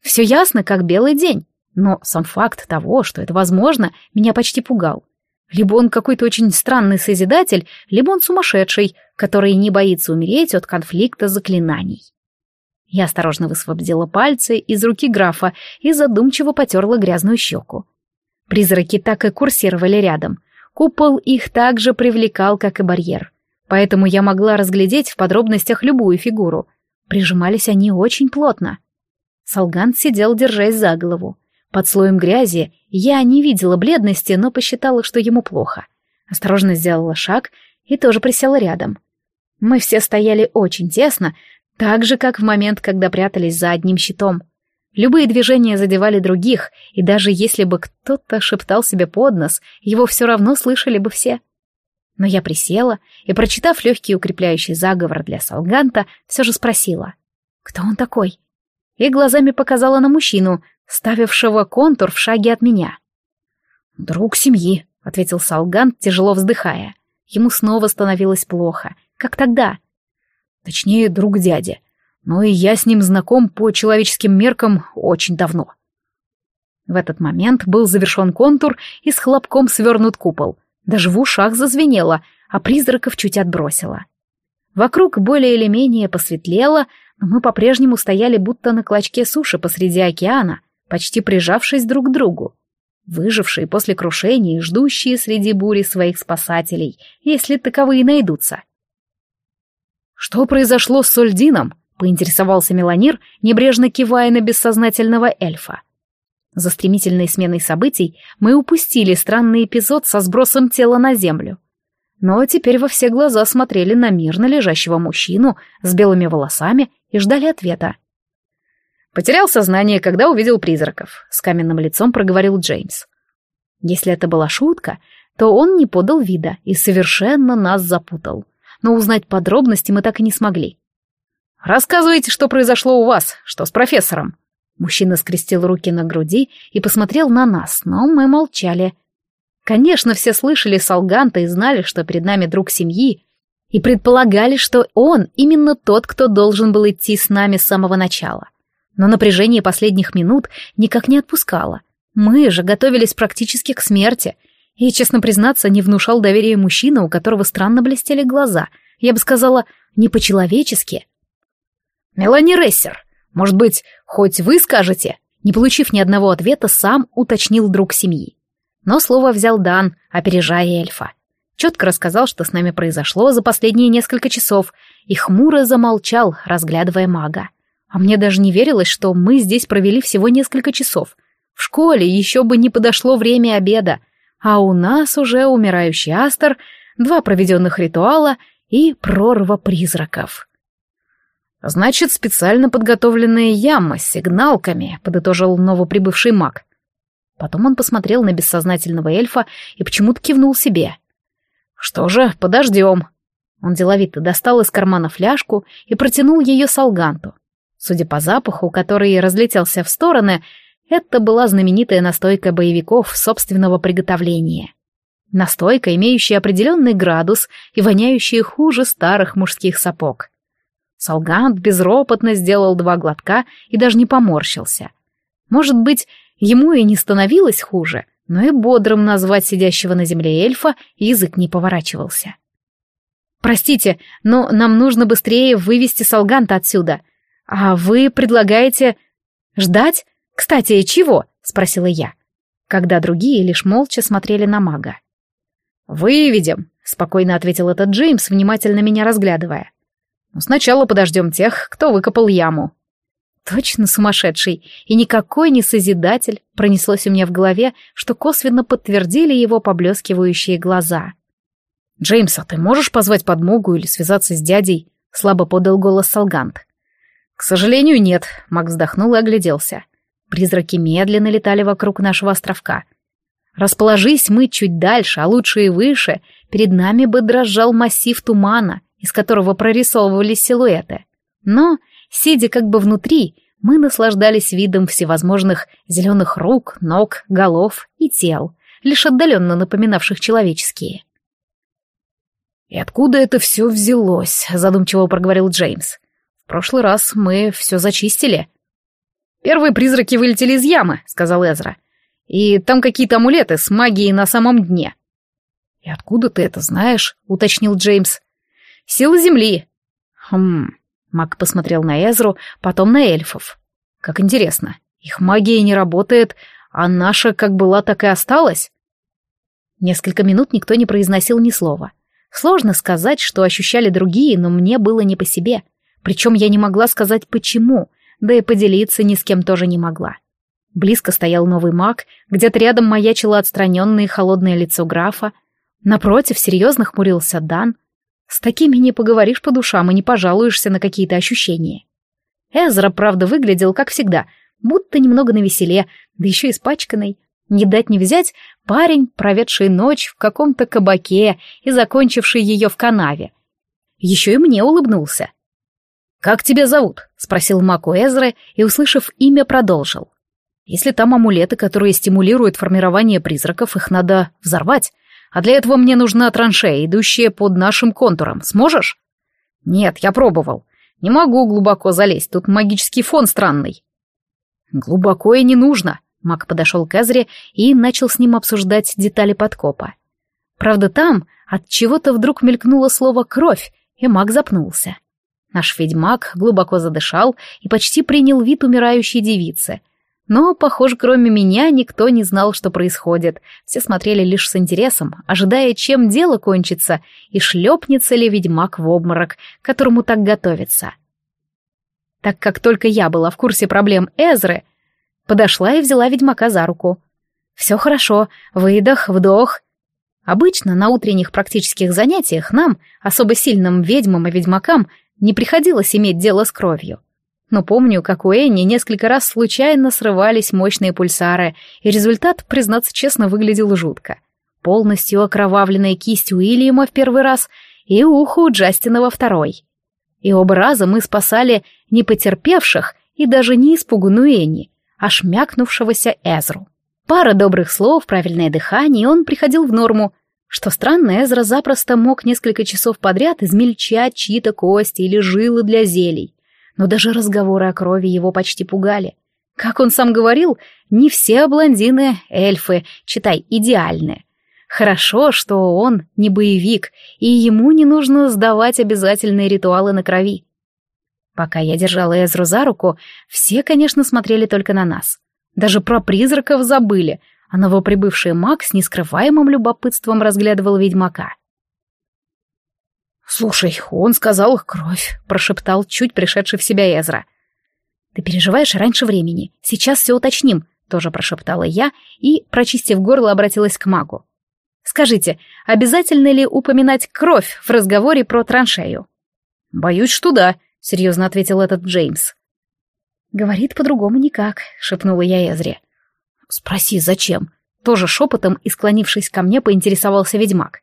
Все ясно, как белый день, но сам факт того, что это возможно, меня почти пугал. Либо он какой-то очень странный созидатель, либо он сумасшедший, который не боится умереть от конфликта заклинаний. Я осторожно высвободила пальцы из руки графа и задумчиво потерла грязную щеку. Призраки так и курсировали рядом. Купол их также привлекал, как и барьер. Поэтому я могла разглядеть в подробностях любую фигуру. Прижимались они очень плотно. Солган сидел, держась за голову. Под слоем грязи я не видела бледности, но посчитала, что ему плохо. Осторожно сделала шаг и тоже присела рядом. Мы все стояли очень тесно, так же, как в момент, когда прятались за одним щитом. Любые движения задевали других, и даже если бы кто-то шептал себе под нос, его все равно слышали бы все. Но я присела и, прочитав легкий укрепляющий заговор для Салганта, все же спросила, кто он такой? И глазами показала на мужчину, ставившего контур в шаге от меня. «Друг семьи», — ответил Салгант, тяжело вздыхая. Ему снова становилось плохо, как тогда, Точнее, друг дяди. Но и я с ним знаком по человеческим меркам очень давно. В этот момент был завершен контур и с хлопком свернут купол. Даже в ушах зазвенело, а призраков чуть отбросило. Вокруг более или менее посветлело, но мы по-прежнему стояли будто на клочке суши посреди океана, почти прижавшись друг к другу. Выжившие после крушения и ждущие среди бури своих спасателей, если таковые найдутся. «Что произошло с Сольдином?» — поинтересовался Меланир, небрежно кивая на бессознательного эльфа. За стремительной сменой событий мы упустили странный эпизод со сбросом тела на землю. Но теперь во все глаза смотрели на мирно лежащего мужчину с белыми волосами и ждали ответа. «Потерял сознание, когда увидел призраков», — с каменным лицом проговорил Джеймс. Если это была шутка, то он не подал вида и совершенно нас запутал. Но узнать подробности мы так и не смогли. «Рассказывайте, что произошло у вас, что с профессором». Мужчина скрестил руки на груди и посмотрел на нас, но мы молчали. Конечно, все слышали Салганта и знали, что перед нами друг семьи, и предполагали, что он именно тот, кто должен был идти с нами с самого начала. Но напряжение последних минут никак не отпускало. Мы же готовились практически к смерти, и, честно признаться, не внушал доверия мужчина, у которого странно блестели глаза. Я бы сказала, не по-человечески. «Мелани Рессер, может быть, хоть вы скажете?» Не получив ни одного ответа, сам уточнил друг семьи. Но слово взял Дан, опережая эльфа. Четко рассказал, что с нами произошло за последние несколько часов, и хмуро замолчал, разглядывая мага. А мне даже не верилось, что мы здесь провели всего несколько часов. В школе еще бы не подошло время обеда, а у нас уже умирающий астер, два проведенных ритуала и прорва призраков. «Значит, специально подготовленные ямы с сигналками», — подытожил новоприбывший маг. Потом он посмотрел на бессознательного эльфа и почему-то кивнул себе. «Что же, подождем». Он деловито достал из кармана фляжку и протянул ее Салганту. Судя по запаху, который разлетелся в стороны, это была знаменитая настойка боевиков собственного приготовления. Настойка, имеющая определенный градус и воняющая хуже старых мужских сапог. Салгант безропотно сделал два глотка и даже не поморщился. Может быть, ему и не становилось хуже, но и бодрым назвать сидящего на земле эльфа язык не поворачивался. «Простите, но нам нужно быстрее вывести Салганта отсюда. А вы предлагаете... ждать? Кстати, чего?» — спросила я, когда другие лишь молча смотрели на мага. «Выведем», — спокойно ответил этот Джеймс, внимательно меня разглядывая. Но сначала подождем тех, кто выкопал яму. Точно сумасшедший, и никакой не созидатель, пронеслось у меня в голове, что косвенно подтвердили его поблескивающие глаза. «Джеймс, а ты можешь позвать подмогу или связаться с дядей?» — слабо подал голос Салгант. «К сожалению, нет», — Мак вздохнул и огляделся. Призраки медленно летали вокруг нашего островка. Расположись мы чуть дальше, а лучше и выше, перед нами бы дрожал массив тумана, из которого прорисовывались силуэты. Но, сидя как бы внутри, мы наслаждались видом всевозможных зеленых рук, ног, голов и тел, лишь отдаленно напоминавших человеческие. «И откуда это все взялось?» — задумчиво проговорил Джеймс. «В прошлый раз мы все зачистили». «Первые призраки вылетели из ямы», — сказал Эзра. «И там какие-то амулеты с магией на самом дне». «И откуда ты это знаешь?» — уточнил Джеймс. Сила Земли. Хм. Мак посмотрел на Эзру, потом на эльфов. Как интересно. Их магия не работает, а наша как была, так и осталась. Несколько минут никто не произносил ни слова. Сложно сказать, что ощущали другие, но мне было не по себе. Причем я не могла сказать почему, да и поделиться ни с кем тоже не могла. Близко стоял новый маг, где-то рядом маячило отстраненное холодное лицо графа. Напротив серьезно хмурился Дан, с такими не поговоришь по душам и не пожалуешься на какие-то ощущения. Эзра, правда, выглядел, как всегда, будто немного навеселе, да еще испачканный. Не дать не взять парень, проведший ночь в каком-то кабаке и закончивший ее в канаве. Еще и мне улыбнулся. «Как тебя зовут?» — спросил Маку Эзра и, услышав имя, продолжил. «Если там амулеты, которые стимулируют формирование призраков, их надо взорвать. А для этого мне нужна траншея, идущая под нашим контуром. Сможешь? Нет, я пробовал. Не могу глубоко залезть, тут магический фон странный. Глубоко и не нужно. Мак подошел к Эзре и начал с ним обсуждать детали подкопа. Правда, там от чего-то вдруг мелькнуло слово «кровь», и маг запнулся. Наш ведьмак глубоко задышал и почти принял вид умирающей девицы. Но, похоже, кроме меня никто не знал, что происходит. Все смотрели лишь с интересом, ожидая, чем дело кончится, и шлепнется ли ведьмак в обморок, к которому так готовится. Так как только я была в курсе проблем Эзры, подошла и взяла ведьмака за руку. «Все хорошо, выдох, вдох». Обычно на утренних практических занятиях нам, особо сильным ведьмам и ведьмакам, не приходилось иметь дело с кровью. Но помню, как у Энни несколько раз случайно срывались мощные пульсары, и результат, признаться честно, выглядел жутко. Полностью окровавленная кисть Уильяма в первый раз и ухо у Джастина во второй. И оба раза мы спасали не потерпевших и даже не испуганную Энни, а шмякнувшегося Эзру. Пара добрых слов, правильное дыхание, и он приходил в норму, что странно, Эзра запросто мог несколько часов подряд измельчать чьи-то кости или жилы для зелий. Но даже разговоры о крови его почти пугали. Как он сам говорил, не все блондины — эльфы, читай, идеальные. Хорошо, что он не боевик, и ему не нужно сдавать обязательные ритуалы на крови. Пока я держала Эзру за руку, все, конечно, смотрели только на нас. Даже про призраков забыли — а новоприбывший маг с нескрываемым любопытством разглядывал ведьмака. «Слушай, он сказал кровь», — прошептал чуть пришедший в себя Эзра. «Ты переживаешь раньше времени. Сейчас все уточним», — тоже прошептала я и, прочистив горло, обратилась к магу. «Скажите, обязательно ли упоминать кровь в разговоре про траншею?» «Боюсь, что да», — серьезно ответил этот Джеймс. «Говорит по-другому никак», — шепнула я Эзре. «Спроси, зачем?» Тоже шепотом и склонившись ко мне, поинтересовался ведьмак.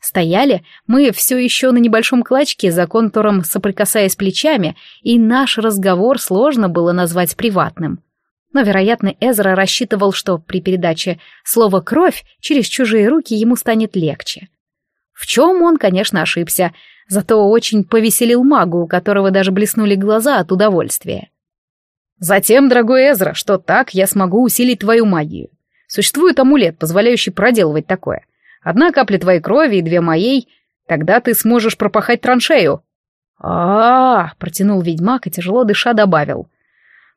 Стояли мы все еще на небольшом клочке, за контуром соприкасаясь плечами, и наш разговор сложно было назвать приватным. Но, вероятно, Эзра рассчитывал, что при передаче слова «кровь» через чужие руки ему станет легче. В чем он, конечно, ошибся, зато очень повеселил магу, у которого даже блеснули глаза от удовольствия. Затем, дорогой Эзра, что так я смогу усилить твою магию. Существует амулет, позволяющий проделывать такое. Одна капля твоей крови и две моей, тогда ты сможешь пропахать траншею. А, -а, -а протянул ведьмак и тяжело дыша добавил.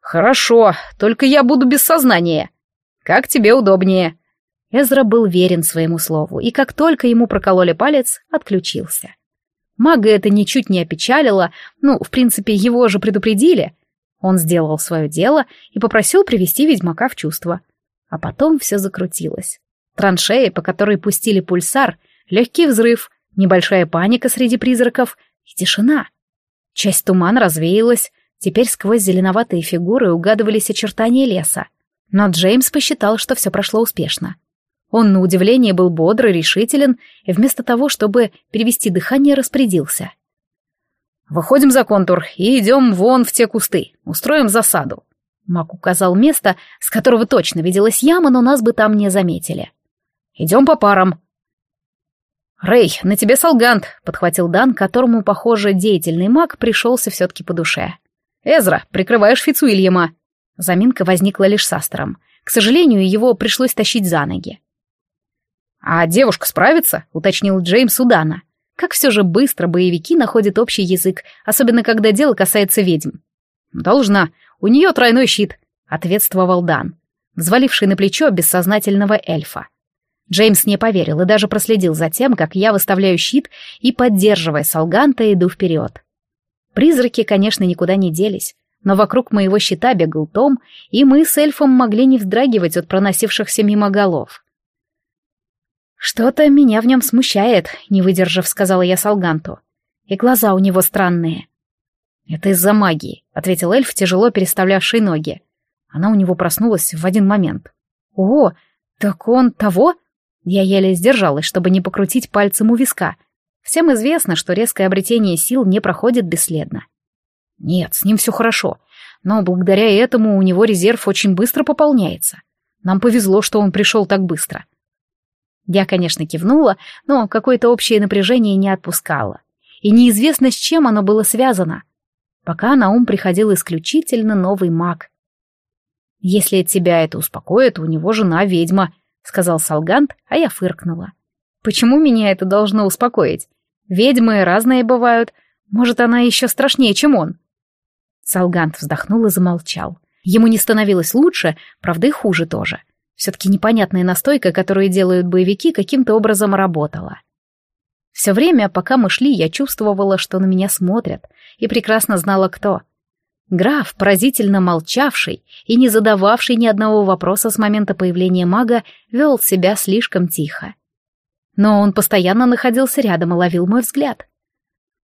Хорошо, только я буду без сознания. Как тебе удобнее. Эзра был верен своему слову, и как только ему прокололи палец, отключился. Мага это ничуть не опечалило, ну, в принципе, его же предупредили — он сделал свое дело и попросил привести ведьмака в чувство. А потом все закрутилось. Траншея, по которой пустили пульсар, легкий взрыв, небольшая паника среди призраков и тишина. Часть тумана развеялась, теперь сквозь зеленоватые фигуры угадывались очертания леса. Но Джеймс посчитал, что все прошло успешно. Он, на удивление, был бодр и решителен, и вместо того, чтобы перевести дыхание, распорядился — Выходим за контур и идем вон в те кусты. Устроим засаду. Мак указал место, с которого точно виделась яма, но нас бы там не заметили. Идем по парам. Рэй, на тебе солгант, подхватил Дан, которому, похоже, деятельный маг пришелся все-таки по душе. Эзра, прикрываешь Фицуильяма. Заминка возникла лишь с Астером. К сожалению, его пришлось тащить за ноги. «А девушка справится?» — уточнил Джеймс у Дана. Как все же быстро боевики находят общий язык, особенно когда дело касается ведьм. «Должна. У нее тройной щит», — ответствовал Дан, взваливший на плечо бессознательного эльфа. Джеймс не поверил и даже проследил за тем, как я выставляю щит и, поддерживая Салганта, иду вперед. Призраки, конечно, никуда не делись, но вокруг моего щита бегал Том, и мы с эльфом могли не вздрагивать от проносившихся мимо голов. «Что-то меня в нем смущает», — не выдержав, сказала я Салганту. «И глаза у него странные». «Это из-за магии», — ответил эльф, тяжело переставлявший ноги. Она у него проснулась в один момент. «О, так он того?» Я еле сдержалась, чтобы не покрутить пальцем у виска. Всем известно, что резкое обретение сил не проходит бесследно. Нет, с ним все хорошо, но благодаря этому у него резерв очень быстро пополняется. Нам повезло, что он пришел так быстро. Я, конечно, кивнула, но какое-то общее напряжение не отпускало. И неизвестно, с чем оно было связано. Пока на ум приходил исключительно новый маг. «Если тебя это успокоит, у него жена ведьма», — сказал Салгант, а я фыркнула. «Почему меня это должно успокоить? Ведьмы разные бывают. Может, она еще страшнее, чем он. Салгант вздохнул и замолчал. Ему не становилось лучше, правда и хуже тоже. Все-таки непонятная настойка, которую делают боевики, каким-то образом работала. Все время, пока мы шли, я чувствовала, что на меня смотрят, и прекрасно знала, кто. Граф, поразительно молчавший и не задававший ни одного вопроса с момента появления мага, вел себя слишком тихо. Но он постоянно находился рядом и ловил мой взгляд.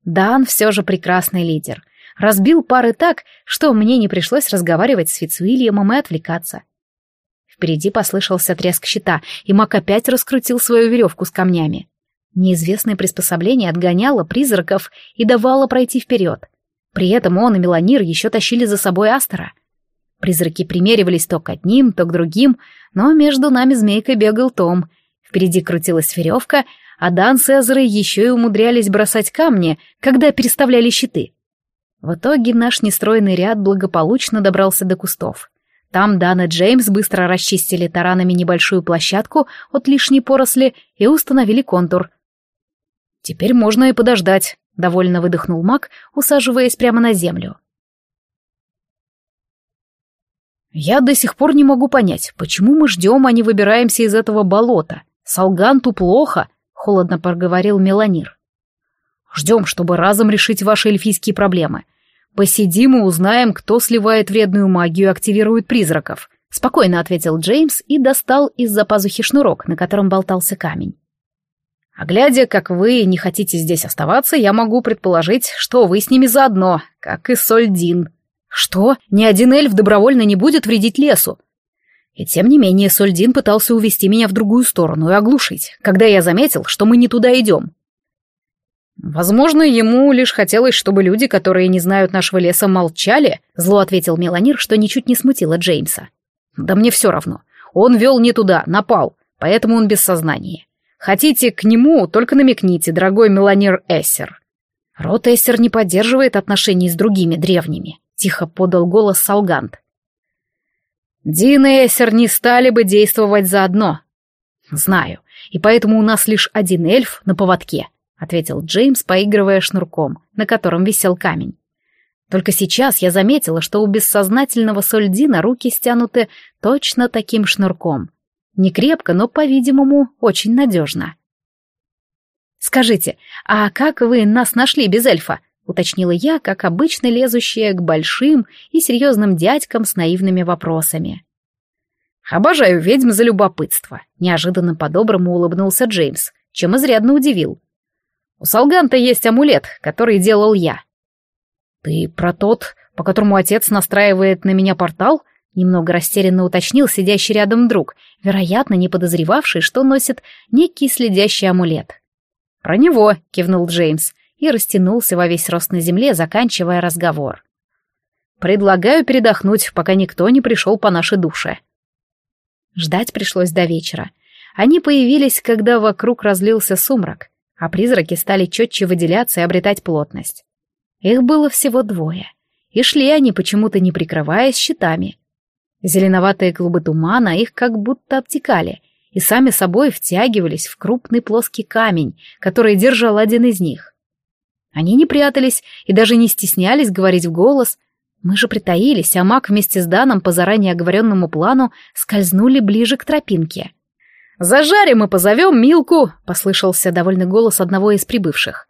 Дан все же прекрасный лидер. Разбил пары так, что мне не пришлось разговаривать с Фицуильямом и отвлекаться. Впереди послышался треск щита, и маг опять раскрутил свою веревку с камнями. Неизвестное приспособление отгоняло призраков и давало пройти вперед. При этом он и Меланир еще тащили за собой Астера. Призраки примеривались то к одним, то к другим, но между нами змейкой бегал Том. Впереди крутилась веревка, а Дан с Эзрой еще и умудрялись бросать камни, когда переставляли щиты. В итоге наш нестроенный ряд благополучно добрался до кустов. Там Дан и Джеймс быстро расчистили таранами небольшую площадку от лишней поросли и установили контур. «Теперь можно и подождать», — довольно выдохнул маг, усаживаясь прямо на землю. «Я до сих пор не могу понять, почему мы ждем, а не выбираемся из этого болота. Салганту плохо», — холодно проговорил Меланир. «Ждем, чтобы разом решить ваши эльфийские проблемы. Посидим и узнаем, кто сливает вредную магию и активирует призраков», — спокойно ответил Джеймс и достал из-за пазухи шнурок, на котором болтался камень. А глядя, как вы не хотите здесь оставаться, я могу предположить, что вы с ними заодно, как и Сольдин. Что? Ни один эльф добровольно не будет вредить лесу. И тем не менее Сольдин пытался увести меня в другую сторону и оглушить, когда я заметил, что мы не туда идем. Возможно, ему лишь хотелось, чтобы люди, которые не знают нашего леса, молчали, зло ответил Меланир, что ничуть не смутило Джеймса. Да мне все равно. Он вел не туда, напал, поэтому он без сознания. Хотите к нему, только намекните, дорогой Меланир Эссер. Рот Эссер не поддерживает отношений с другими древними, тихо подал голос Салгант. Дин и Эссер не стали бы действовать заодно. Знаю, и поэтому у нас лишь один эльф на поводке, ответил Джеймс, поигрывая шнурком, на котором висел камень. Только сейчас я заметила, что у бессознательного Сольдина руки стянуты точно таким шнурком. Не крепко, но, по-видимому, очень надежно. «Скажите, а как вы нас нашли без эльфа?» — уточнила я, как обычно лезущая к большим и серьезным дядькам с наивными вопросами. «Обожаю ведьм за любопытство», — неожиданно по-доброму улыбнулся Джеймс, чем изрядно удивил. «У Салганта есть амулет, который делал я». «Ты про тот, по которому отец настраивает на меня портал?» Немного растерянно уточнил сидящий рядом друг, вероятно, не подозревавший, что носит некий следящий амулет. «Про него», — кивнул Джеймс и растянулся во весь рост на земле, заканчивая разговор. «Предлагаю передохнуть, пока никто не пришел по нашей душе». Ждать пришлось до вечера. Они появились, когда вокруг разлился сумрак, а призраки стали четче выделяться и обретать плотность. Их было всего двое, и шли они почему-то не прикрываясь щитами. Зеленоватые клубы тумана их как будто обтекали и сами собой втягивались в крупный плоский камень, который держал один из них. Они не прятались и даже не стеснялись говорить в голос. Мы же притаились, а маг вместе с Даном по заранее оговоренному плану скользнули ближе к тропинке. «Зажарим и позовем Милку!» — послышался довольный голос одного из прибывших.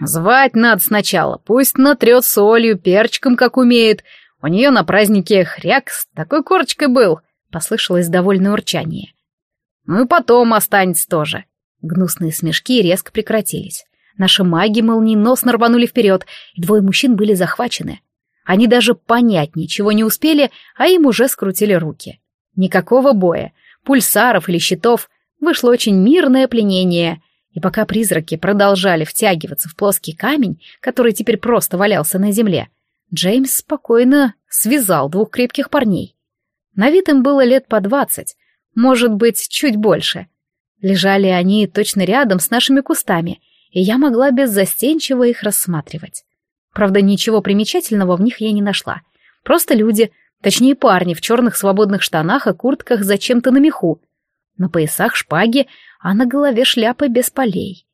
«Звать надо сначала, пусть натрет солью, перчиком, как умеет, у нее на празднике хряк с такой корочкой был, послышалось довольное урчание. Ну и потом останется тоже. Гнусные смешки резко прекратились. Наши маги молниеносно рванули вперед, и двое мужчин были захвачены. Они даже понять ничего не успели, а им уже скрутили руки. Никакого боя, пульсаров или щитов, вышло очень мирное пленение, и пока призраки продолжали втягиваться в плоский камень, который теперь просто валялся на земле, Джеймс спокойно связал двух крепких парней. На вид им было лет по двадцать, может быть, чуть больше. Лежали они точно рядом с нашими кустами, и я могла беззастенчиво их рассматривать. Правда, ничего примечательного в них я не нашла. Просто люди, точнее парни в черных свободных штанах и куртках зачем-то на меху. На поясах шпаги, а на голове шляпы без полей.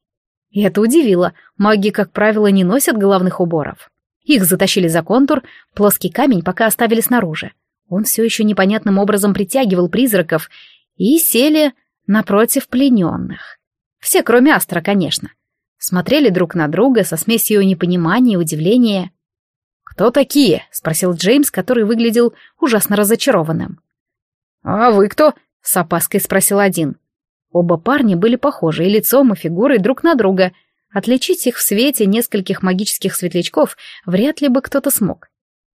И это удивило, маги, как правило, не носят головных уборов. Их затащили за контур, плоский камень пока оставили снаружи. Он все еще непонятным образом притягивал призраков, и сели напротив плененных. Все, кроме Астра, конечно. Смотрели друг на друга со смесью непонимания и удивления. «Кто такие?» — спросил Джеймс, который выглядел ужасно разочарованным. «А вы кто?» — с опаской спросил один. Оба парня были похожи и лицом, и фигурой друг на друга. Отличить их в свете нескольких магических светлячков вряд ли бы кто-то смог.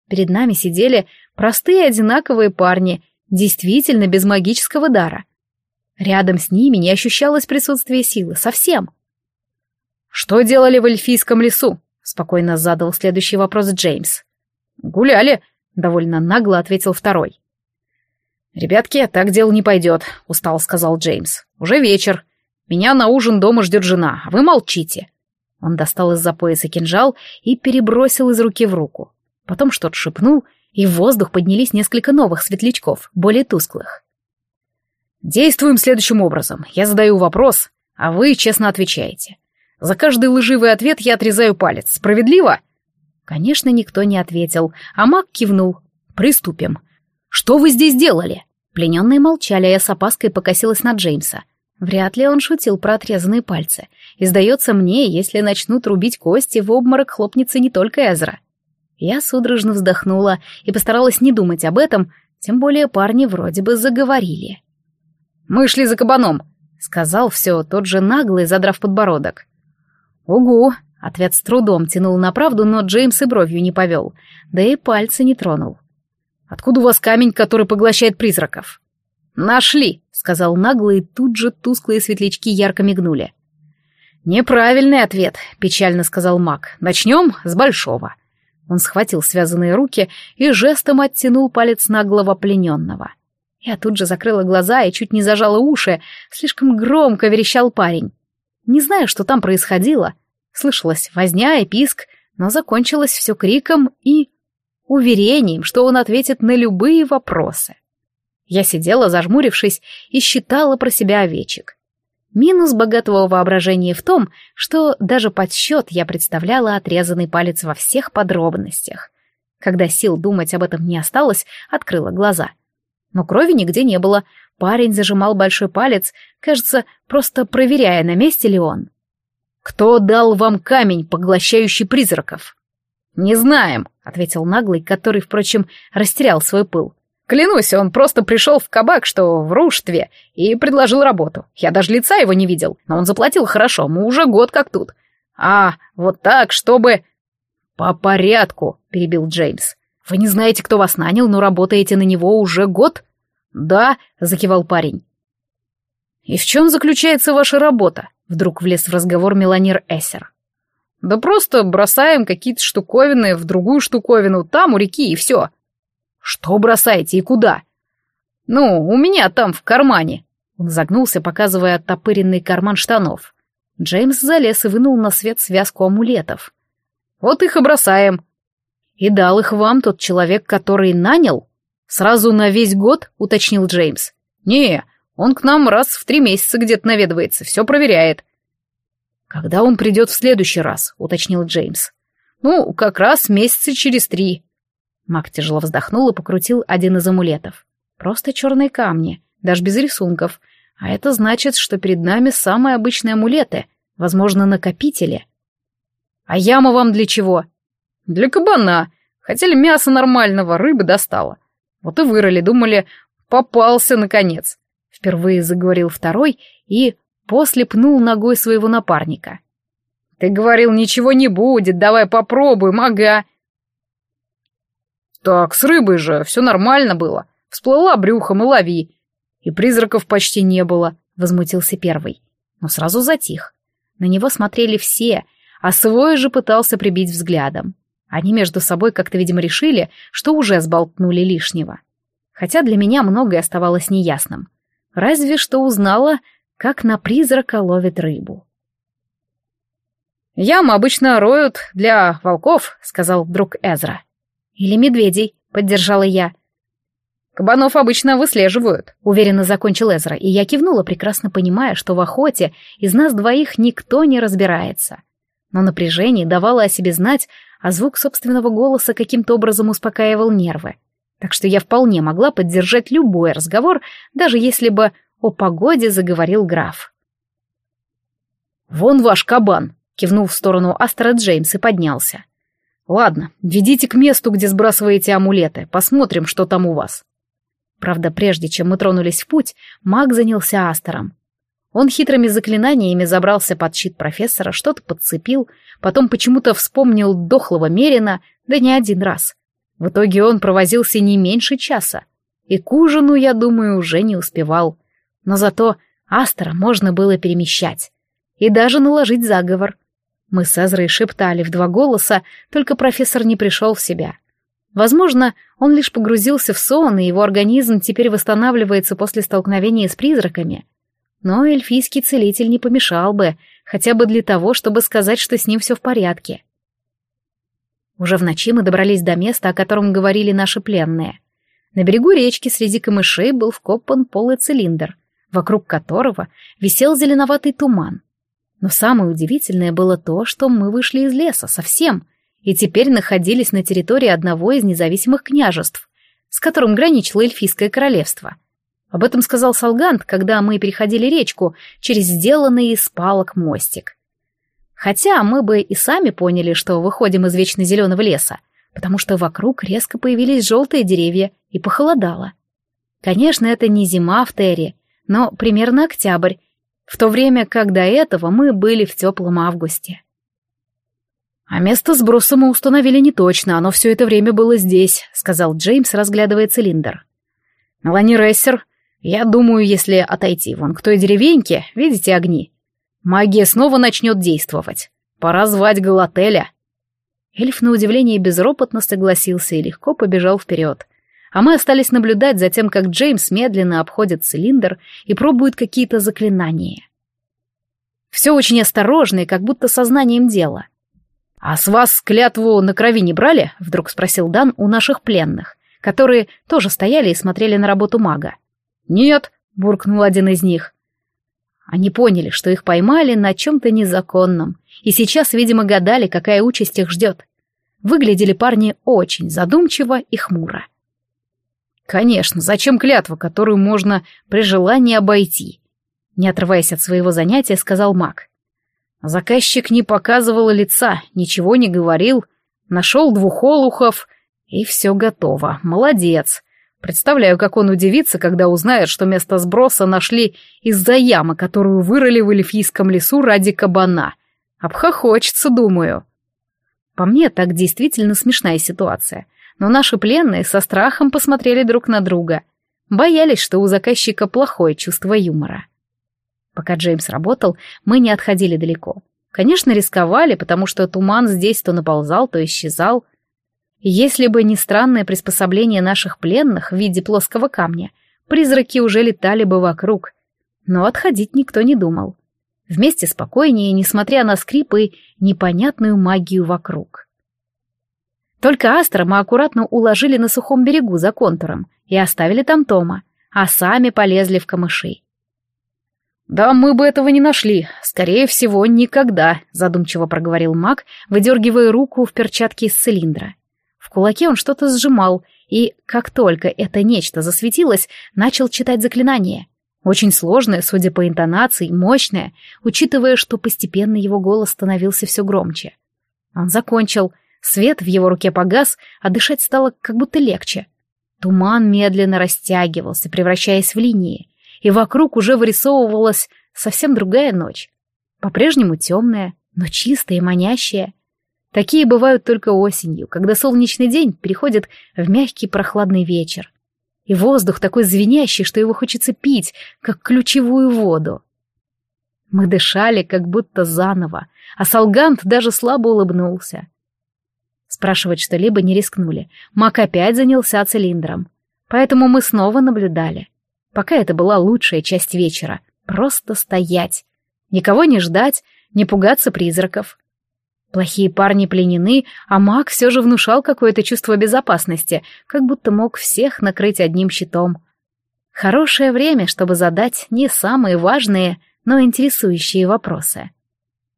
Перед нами сидели простые одинаковые парни, действительно без магического дара. Рядом с ними не ощущалось присутствия силы, совсем. «Что делали в эльфийском лесу?» — спокойно задал следующий вопрос Джеймс. «Гуляли», — довольно нагло ответил второй. «Ребятки, так дело не пойдет», — устал сказал Джеймс. «Уже вечер. Меня на ужин дома ждет жена, вы молчите». Он достал из-за пояса кинжал и перебросил из руки в руку. Потом что-то шепнул, и в воздух поднялись несколько новых светлячков, более тусклых. «Действуем следующим образом. Я задаю вопрос, а вы честно отвечаете. За каждый лживый ответ я отрезаю палец. Справедливо?» Конечно, никто не ответил, а маг кивнул. «Приступим. Что вы здесь делали?» Плененные молчали, а я с опаской покосилась на Джеймса. Вряд ли он шутил про отрезанные пальцы. И сдается мне, если начнут рубить кости, в обморок хлопнется не только Эзра. Я судорожно вздохнула и постаралась не думать об этом, тем более парни вроде бы заговорили. «Мы шли за кабаном», — сказал все тот же наглый, задрав подбородок. «Угу», — ответ с трудом тянул на правду, но Джеймс и бровью не повел, да и пальцы не тронул. Откуда у вас камень, который поглощает призраков?» «Нашли», — сказал наглый, и тут же тусклые светлячки ярко мигнули. «Неправильный ответ», — печально сказал маг. «Начнем с большого». Он схватил связанные руки и жестом оттянул палец наглого плененного. Я тут же закрыла глаза и чуть не зажала уши, слишком громко верещал парень. Не знаю, что там происходило. Слышалась возня и писк, но закончилось все криком и уверением, что он ответит на любые вопросы. Я сидела, зажмурившись, и считала про себя овечек. Минус богатого воображения в том, что даже под счет я представляла отрезанный палец во всех подробностях. Когда сил думать об этом не осталось, открыла глаза. Но крови нигде не было. Парень зажимал большой палец, кажется, просто проверяя, на месте ли он. «Кто дал вам камень, поглощающий призраков?» «Не знаем», — ответил наглый, который, впрочем, растерял свой пыл. «Клянусь, он просто пришел в кабак, что в Руштве, и предложил работу. Я даже лица его не видел, но он заплатил хорошо, мы уже год как тут. А, вот так, чтобы...» «По порядку», — перебил Джеймс. «Вы не знаете, кто вас нанял, но работаете на него уже год?» «Да», — закивал парень. «И в чем заключается ваша работа?» — вдруг влез в разговор Меланир Эссер. Да просто бросаем какие-то штуковины в другую штуковину, там у реки, и все. Что бросаете и куда? Ну, у меня там в кармане. Он загнулся, показывая оттопыренный карман штанов. Джеймс залез и вынул на свет связку амулетов. Вот их и бросаем. И дал их вам тот человек, который нанял? Сразу на весь год, уточнил Джеймс. Не, он к нам раз в три месяца где-то наведывается, все проверяет. «Когда он придет в следующий раз?» — уточнил Джеймс. «Ну, как раз месяца через три». Мак тяжело вздохнул и покрутил один из амулетов. «Просто черные камни, даже без рисунков. А это значит, что перед нами самые обычные амулеты, возможно, накопители». «А яма вам для чего?» «Для кабана. Хотели мяса нормального, рыбы достало. Вот и вырыли, думали, попался, наконец». Впервые заговорил второй и После пнул ногой своего напарника. «Ты говорил, ничего не будет, давай попробуем, ага». «Так, с рыбой же все нормально было. Всплыла брюхом и лови. И призраков почти не было», — возмутился первый. Но сразу затих. На него смотрели все, а свой же пытался прибить взглядом. Они между собой как-то, видимо, решили, что уже сболтнули лишнего. Хотя для меня многое оставалось неясным. Разве что узнала, как на призрака ловит рыбу. «Ямы обычно роют для волков», — сказал друг Эзра. «Или медведей», — поддержала я. Кабанов обычно выслеживают», — уверенно закончил Эзра, и я кивнула, прекрасно понимая, что в охоте из нас двоих никто не разбирается. Но напряжение давало о себе знать, а звук собственного голоса каким-то образом успокаивал нервы. Так что я вполне могла поддержать любой разговор, даже если бы о погоде заговорил граф. «Вон ваш кабан», — кивнул в сторону Астра Джеймс и поднялся. «Ладно, ведите к месту, где сбрасываете амулеты, посмотрим, что там у вас». Правда, прежде чем мы тронулись в путь, маг занялся Астером. Он хитрыми заклинаниями забрался под щит профессора, что-то подцепил, потом почему-то вспомнил дохлого Мерина, да не один раз. В итоге он провозился не меньше часа. И к ужину, я думаю, уже не успевал. Но зато Астера можно было перемещать. И даже наложить заговор. Мы с Эзрой шептали в два голоса, только профессор не пришел в себя. Возможно, он лишь погрузился в сон, и его организм теперь восстанавливается после столкновения с призраками. Но эльфийский целитель не помешал бы, хотя бы для того, чтобы сказать, что с ним все в порядке. Уже в ночи мы добрались до места, о котором говорили наши пленные. На берегу речки среди камышей был вкопан полый цилиндр, вокруг которого висел зеленоватый туман. Но самое удивительное было то, что мы вышли из леса совсем — и теперь находились на территории одного из независимых княжеств, с которым граничило эльфийское королевство. Об этом сказал Салгант, когда мы переходили речку через сделанный из палок мостик. Хотя мы бы и сами поняли, что выходим из вечно зеленого леса, потому что вокруг резко появились желтые деревья и похолодало. Конечно, это не зима в Терре, но примерно октябрь, в то время как до этого мы были в теплом августе. «А место сброса мы установили не точно, оно все это время было здесь», — сказал Джеймс, разглядывая цилиндр. «Мелани Рессер, я думаю, если отойти вон к той деревеньке, видите огни? Магия снова начнет действовать. Пора звать Галателя». Эльф на удивление безропотно согласился и легко побежал вперед. А мы остались наблюдать за тем, как Джеймс медленно обходит цилиндр и пробует какие-то заклинания. Все очень осторожно и как будто сознанием дела — «А с вас клятву на крови не брали?» — вдруг спросил Дан у наших пленных, которые тоже стояли и смотрели на работу мага. «Нет», — буркнул один из них. Они поняли, что их поймали на чем-то незаконном, и сейчас, видимо, гадали, какая участь их ждет. Выглядели парни очень задумчиво и хмуро. «Конечно, зачем клятва, которую можно при желании обойти?» Не отрываясь от своего занятия, сказал маг. Заказчик не показывал лица, ничего не говорил, нашел двух олухов, и все готово. Молодец. Представляю, как он удивится, когда узнает, что место сброса нашли из-за ямы, которую вырыли в эльфийском лесу ради кабана. Обхохочется, думаю. По мне, так действительно смешная ситуация. Но наши пленные со страхом посмотрели друг на друга. Боялись, что у заказчика плохое чувство юмора. Пока Джеймс работал, мы не отходили далеко. Конечно, рисковали, потому что туман здесь то наползал, то исчезал. Если бы не странное приспособление наших пленных в виде плоского камня, призраки уже летали бы вокруг. Но отходить никто не думал. Вместе спокойнее, несмотря на скрипы и непонятную магию вокруг. Только Астра мы аккуратно уложили на сухом берегу за контуром и оставили там Тома, а сами полезли в камыши. «Да мы бы этого не нашли. Скорее всего, никогда», — задумчиво проговорил маг, выдергивая руку в перчатке из цилиндра. В кулаке он что-то сжимал, и, как только это нечто засветилось, начал читать заклинание. Очень сложное, судя по интонации, мощное, учитывая, что постепенно его голос становился все громче. Он закончил, свет в его руке погас, а дышать стало как будто легче. Туман медленно растягивался, превращаясь в линии — и вокруг уже вырисовывалась совсем другая ночь. По-прежнему темная, но чистая и манящая. Такие бывают только осенью, когда солнечный день переходит в мягкий прохладный вечер. И воздух такой звенящий, что его хочется пить, как ключевую воду. Мы дышали, как будто заново, а Салгант даже слабо улыбнулся. Спрашивать что-либо не рискнули. Мак опять занялся цилиндром. Поэтому мы снова наблюдали. Пока это была лучшая часть вечера. Просто стоять. Никого не ждать, не пугаться призраков. Плохие парни пленены, а маг все же внушал какое-то чувство безопасности, как будто мог всех накрыть одним щитом. Хорошее время, чтобы задать не самые важные, но интересующие вопросы.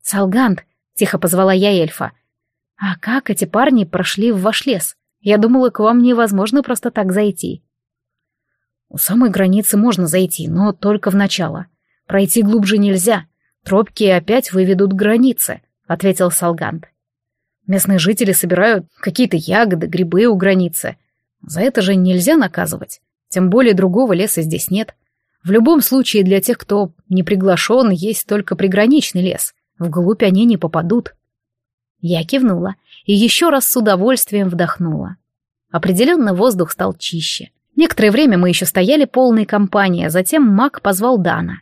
«Салгант», — тихо позвала я эльфа, — «а как эти парни прошли в ваш лес? Я думала, к вам невозможно просто так зайти». «У самой границы можно зайти, но только в начало. Пройти глубже нельзя. Тропки опять выведут границы», — ответил Салгант. «Местные жители собирают какие-то ягоды, грибы у границы. За это же нельзя наказывать. Тем более другого леса здесь нет. В любом случае для тех, кто не приглашен, есть только приграничный лес. Вглубь они не попадут». Я кивнула и еще раз с удовольствием вдохнула. Определенно воздух стал чище. Некоторое время мы еще стояли полной компанией, а затем маг позвал Дана.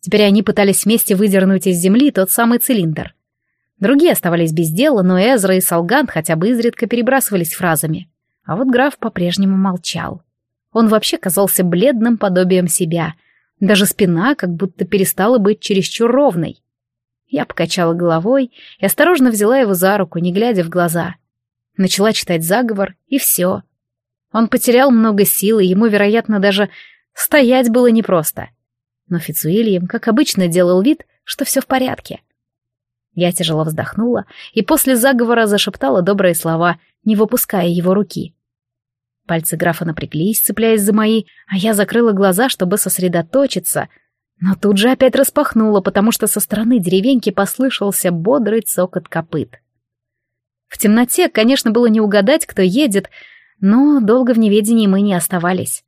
Теперь они пытались вместе выдернуть из земли тот самый цилиндр. Другие оставались без дела, но Эзра и Салгант хотя бы изредка перебрасывались фразами. А вот граф по-прежнему молчал. Он вообще казался бледным подобием себя. Даже спина как будто перестала быть чересчур ровной. Я покачала головой и осторожно взяла его за руку, не глядя в глаза. Начала читать заговор, и все. Он потерял много сил, и ему, вероятно, даже стоять было непросто. Но Фицуильям, как обычно, делал вид, что все в порядке. Я тяжело вздохнула и после заговора зашептала добрые слова, не выпуская его руки. Пальцы графа напряглись, цепляясь за мои, а я закрыла глаза, чтобы сосредоточиться — но тут же опять распахнула, потому что со стороны деревеньки послышался бодрый цокот копыт. В темноте, конечно, было не угадать, кто едет, но долго в неведении мы не оставались.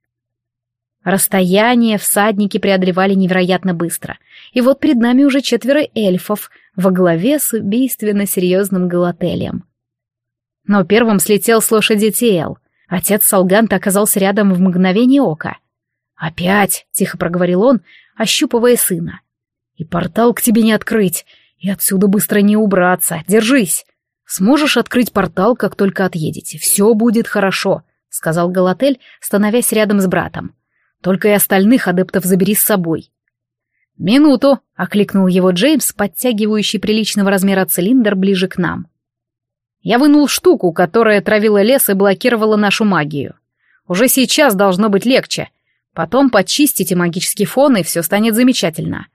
Расстояние всадники преодолевали невероятно быстро, и вот перед нами уже четверо эльфов во главе с убийственно серьезным галателем. Но первым слетел с лошади Тиэл. Отец Салганта оказался рядом в мгновение ока. «Опять!» — тихо проговорил он, ощупывая сына. «И портал к тебе не открыть, и отсюда быстро не убраться. Держись! Сможешь открыть портал, как только отъедете. Все будет хорошо», — сказал Галатель, становясь рядом с братом. «Только и остальных адептов забери с собой». «Минуту!» — окликнул его Джеймс, подтягивающий приличного размера цилиндр ближе к нам. Я вынул штуку, которая травила лес и блокировала нашу магию. Уже сейчас должно быть легче, Потом почистите магический фон, и все станет замечательно.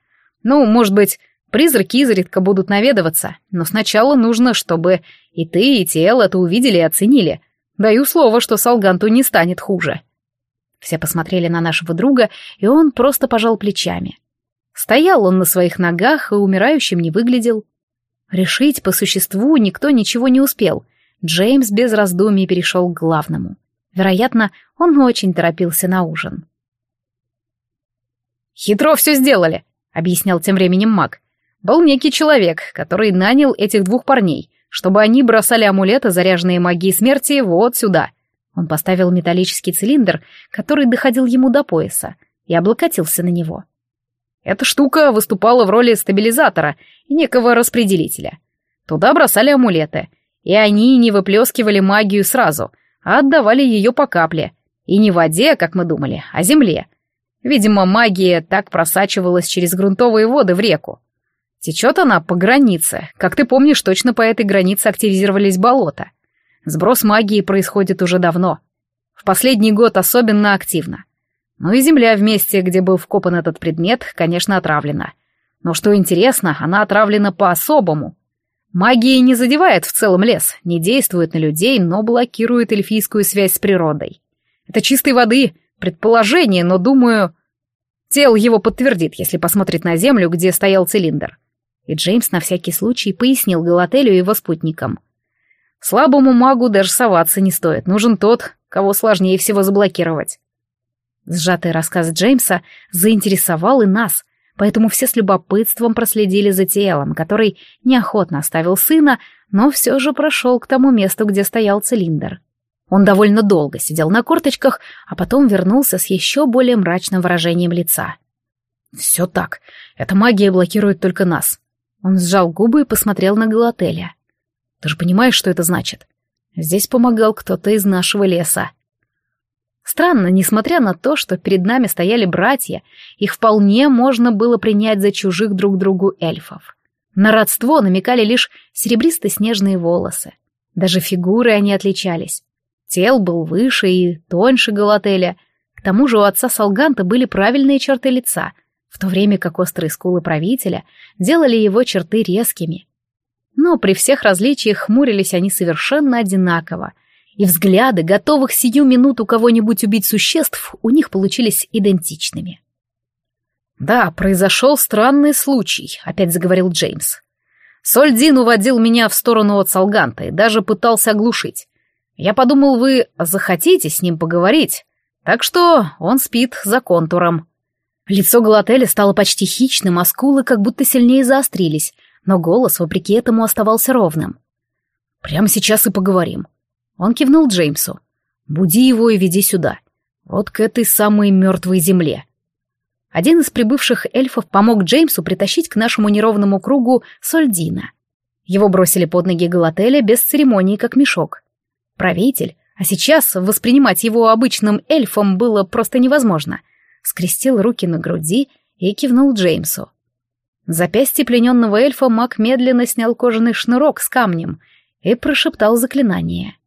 Ну, может быть, призраки изредка будут наведываться, но сначала нужно, чтобы и ты, и Тиэл это увидели и оценили. Даю слово, что Салганту не станет хуже. Все посмотрели на нашего друга, и он просто пожал плечами. Стоял он на своих ногах и умирающим не выглядел. Решить по существу никто ничего не успел. Джеймс без раздумий перешел к главному. Вероятно, он очень торопился на ужин. «Хитро все сделали», — объяснял тем временем маг. «Был некий человек, который нанял этих двух парней, чтобы они бросали амулеты, заряженные магией смерти, вот сюда». Он поставил металлический цилиндр, который доходил ему до пояса, и облокотился на него. Эта штука выступала в роли стабилизатора и некого распределителя. Туда бросали амулеты, и они не выплескивали магию сразу, а отдавали ее по капле. И не в воде, как мы думали, а земле — Видимо, магия так просачивалась через грунтовые воды в реку. Течет она по границе. Как ты помнишь, точно по этой границе активизировались болота. Сброс магии происходит уже давно. В последний год особенно активно. Ну и земля в месте, где был вкопан этот предмет, конечно, отравлена. Но что интересно, она отравлена по-особому. Магия не задевает в целом лес, не действует на людей, но блокирует эльфийскую связь с природой. Это чистой воды Предположение, но, думаю, Тел его подтвердит, если посмотрит на землю, где стоял цилиндр. И Джеймс на всякий случай пояснил Галателю и его спутникам. Слабому магу даже соваться не стоит, нужен тот, кого сложнее всего заблокировать. Сжатый рассказ Джеймса заинтересовал и нас, поэтому все с любопытством проследили за телом, который неохотно оставил сына, но все же прошел к тому месту, где стоял цилиндр. Он довольно долго сидел на корточках, а потом вернулся с еще более мрачным выражением лица. «Все так. Эта магия блокирует только нас». Он сжал губы и посмотрел на Галателя. «Ты же понимаешь, что это значит? Здесь помогал кто-то из нашего леса». Странно, несмотря на то, что перед нами стояли братья, их вполне можно было принять за чужих друг другу эльфов. На родство намекали лишь серебристо-снежные волосы. Даже фигуры они отличались. Тел был выше и тоньше Галателя. К тому же у отца Салганта были правильные черты лица, в то время как острые скулы правителя делали его черты резкими. Но при всех различиях хмурились они совершенно одинаково, и взгляды, готовых сию минуту кого-нибудь убить существ, у них получились идентичными. «Да, произошел странный случай», — опять заговорил Джеймс. «Сольдин уводил меня в сторону от Салганта и даже пытался оглушить. Я подумал, вы захотите с ним поговорить, так что он спит за контуром». Лицо Галателя стало почти хищным, а скулы как будто сильнее заострились, но голос, вопреки этому, оставался ровным. «Прямо сейчас и поговорим». Он кивнул Джеймсу. «Буди его и веди сюда. Вот к этой самой мертвой земле». Один из прибывших эльфов помог Джеймсу притащить к нашему неровному кругу Сольдина. Его бросили под ноги Галателя без церемонии, как мешок. Правитель, а сейчас воспринимать его обычным эльфом было просто невозможно, скрестил руки на груди и кивнул Джеймсу. Запястье плененного эльфа маг медленно снял кожаный шнурок с камнем и прошептал заклинание.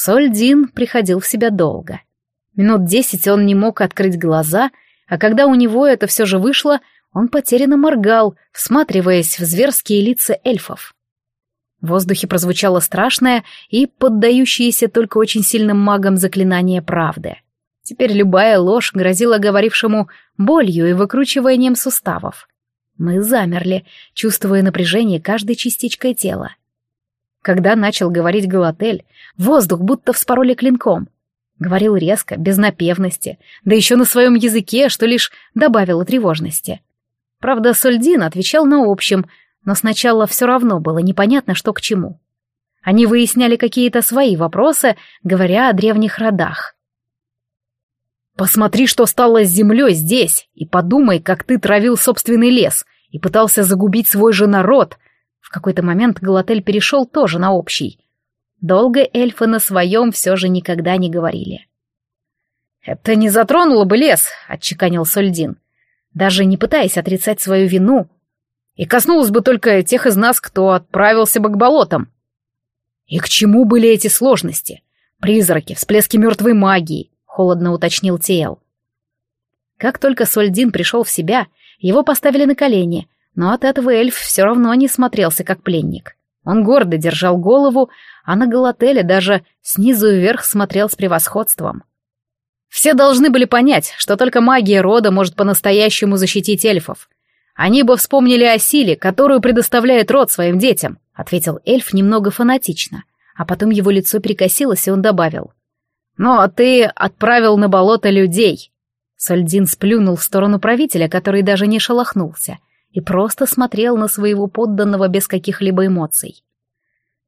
Сольдин приходил в себя долго. Минут десять он не мог открыть глаза, а когда у него это все же вышло, он потерянно моргал, всматриваясь в зверские лица эльфов. В воздухе прозвучало страшное и поддающееся только очень сильным магам заклинание правды. Теперь любая ложь грозила говорившему болью и выкручиванием суставов. Мы замерли, чувствуя напряжение каждой частичкой тела. Когда начал говорить Галатель, воздух будто вспороли клинком. Говорил резко, без напевности, да еще на своем языке, что лишь добавило тревожности. Правда, Сольдин отвечал на общем, но сначала все равно было непонятно, что к чему. Они выясняли какие-то свои вопросы, говоря о древних родах. Посмотри, что стало с землей здесь, и подумай, как ты травил собственный лес и пытался загубить свой же народ. В какой-то момент Галатель перешел тоже на общий. Долго эльфы на своем все же никогда не говорили. «Это не затронуло бы лес», — отчеканил Сольдин, даже не пытаясь отрицать свою вину, и коснулось бы только тех из нас, кто отправился бы к болотам. И к чему были эти сложности? Призраки, всплески мертвой магии, холодно уточнил Тиэл. Как только Сольдин пришел в себя, его поставили на колени, но от этого эльф все равно не смотрелся как пленник. Он гордо держал голову, а на Галателе даже снизу вверх смотрел с превосходством. Все должны были понять, что только магия рода может по-настоящему защитить эльфов. Они бы вспомнили о силе, которую предоставляет род своим детям, ответил эльф немного фанатично, а потом его лицо перекосилось, и он добавил. «Ну, а ты отправил на болото людей». Сальдин сплюнул в сторону правителя, который даже не шелохнулся, и просто смотрел на своего подданного без каких-либо эмоций.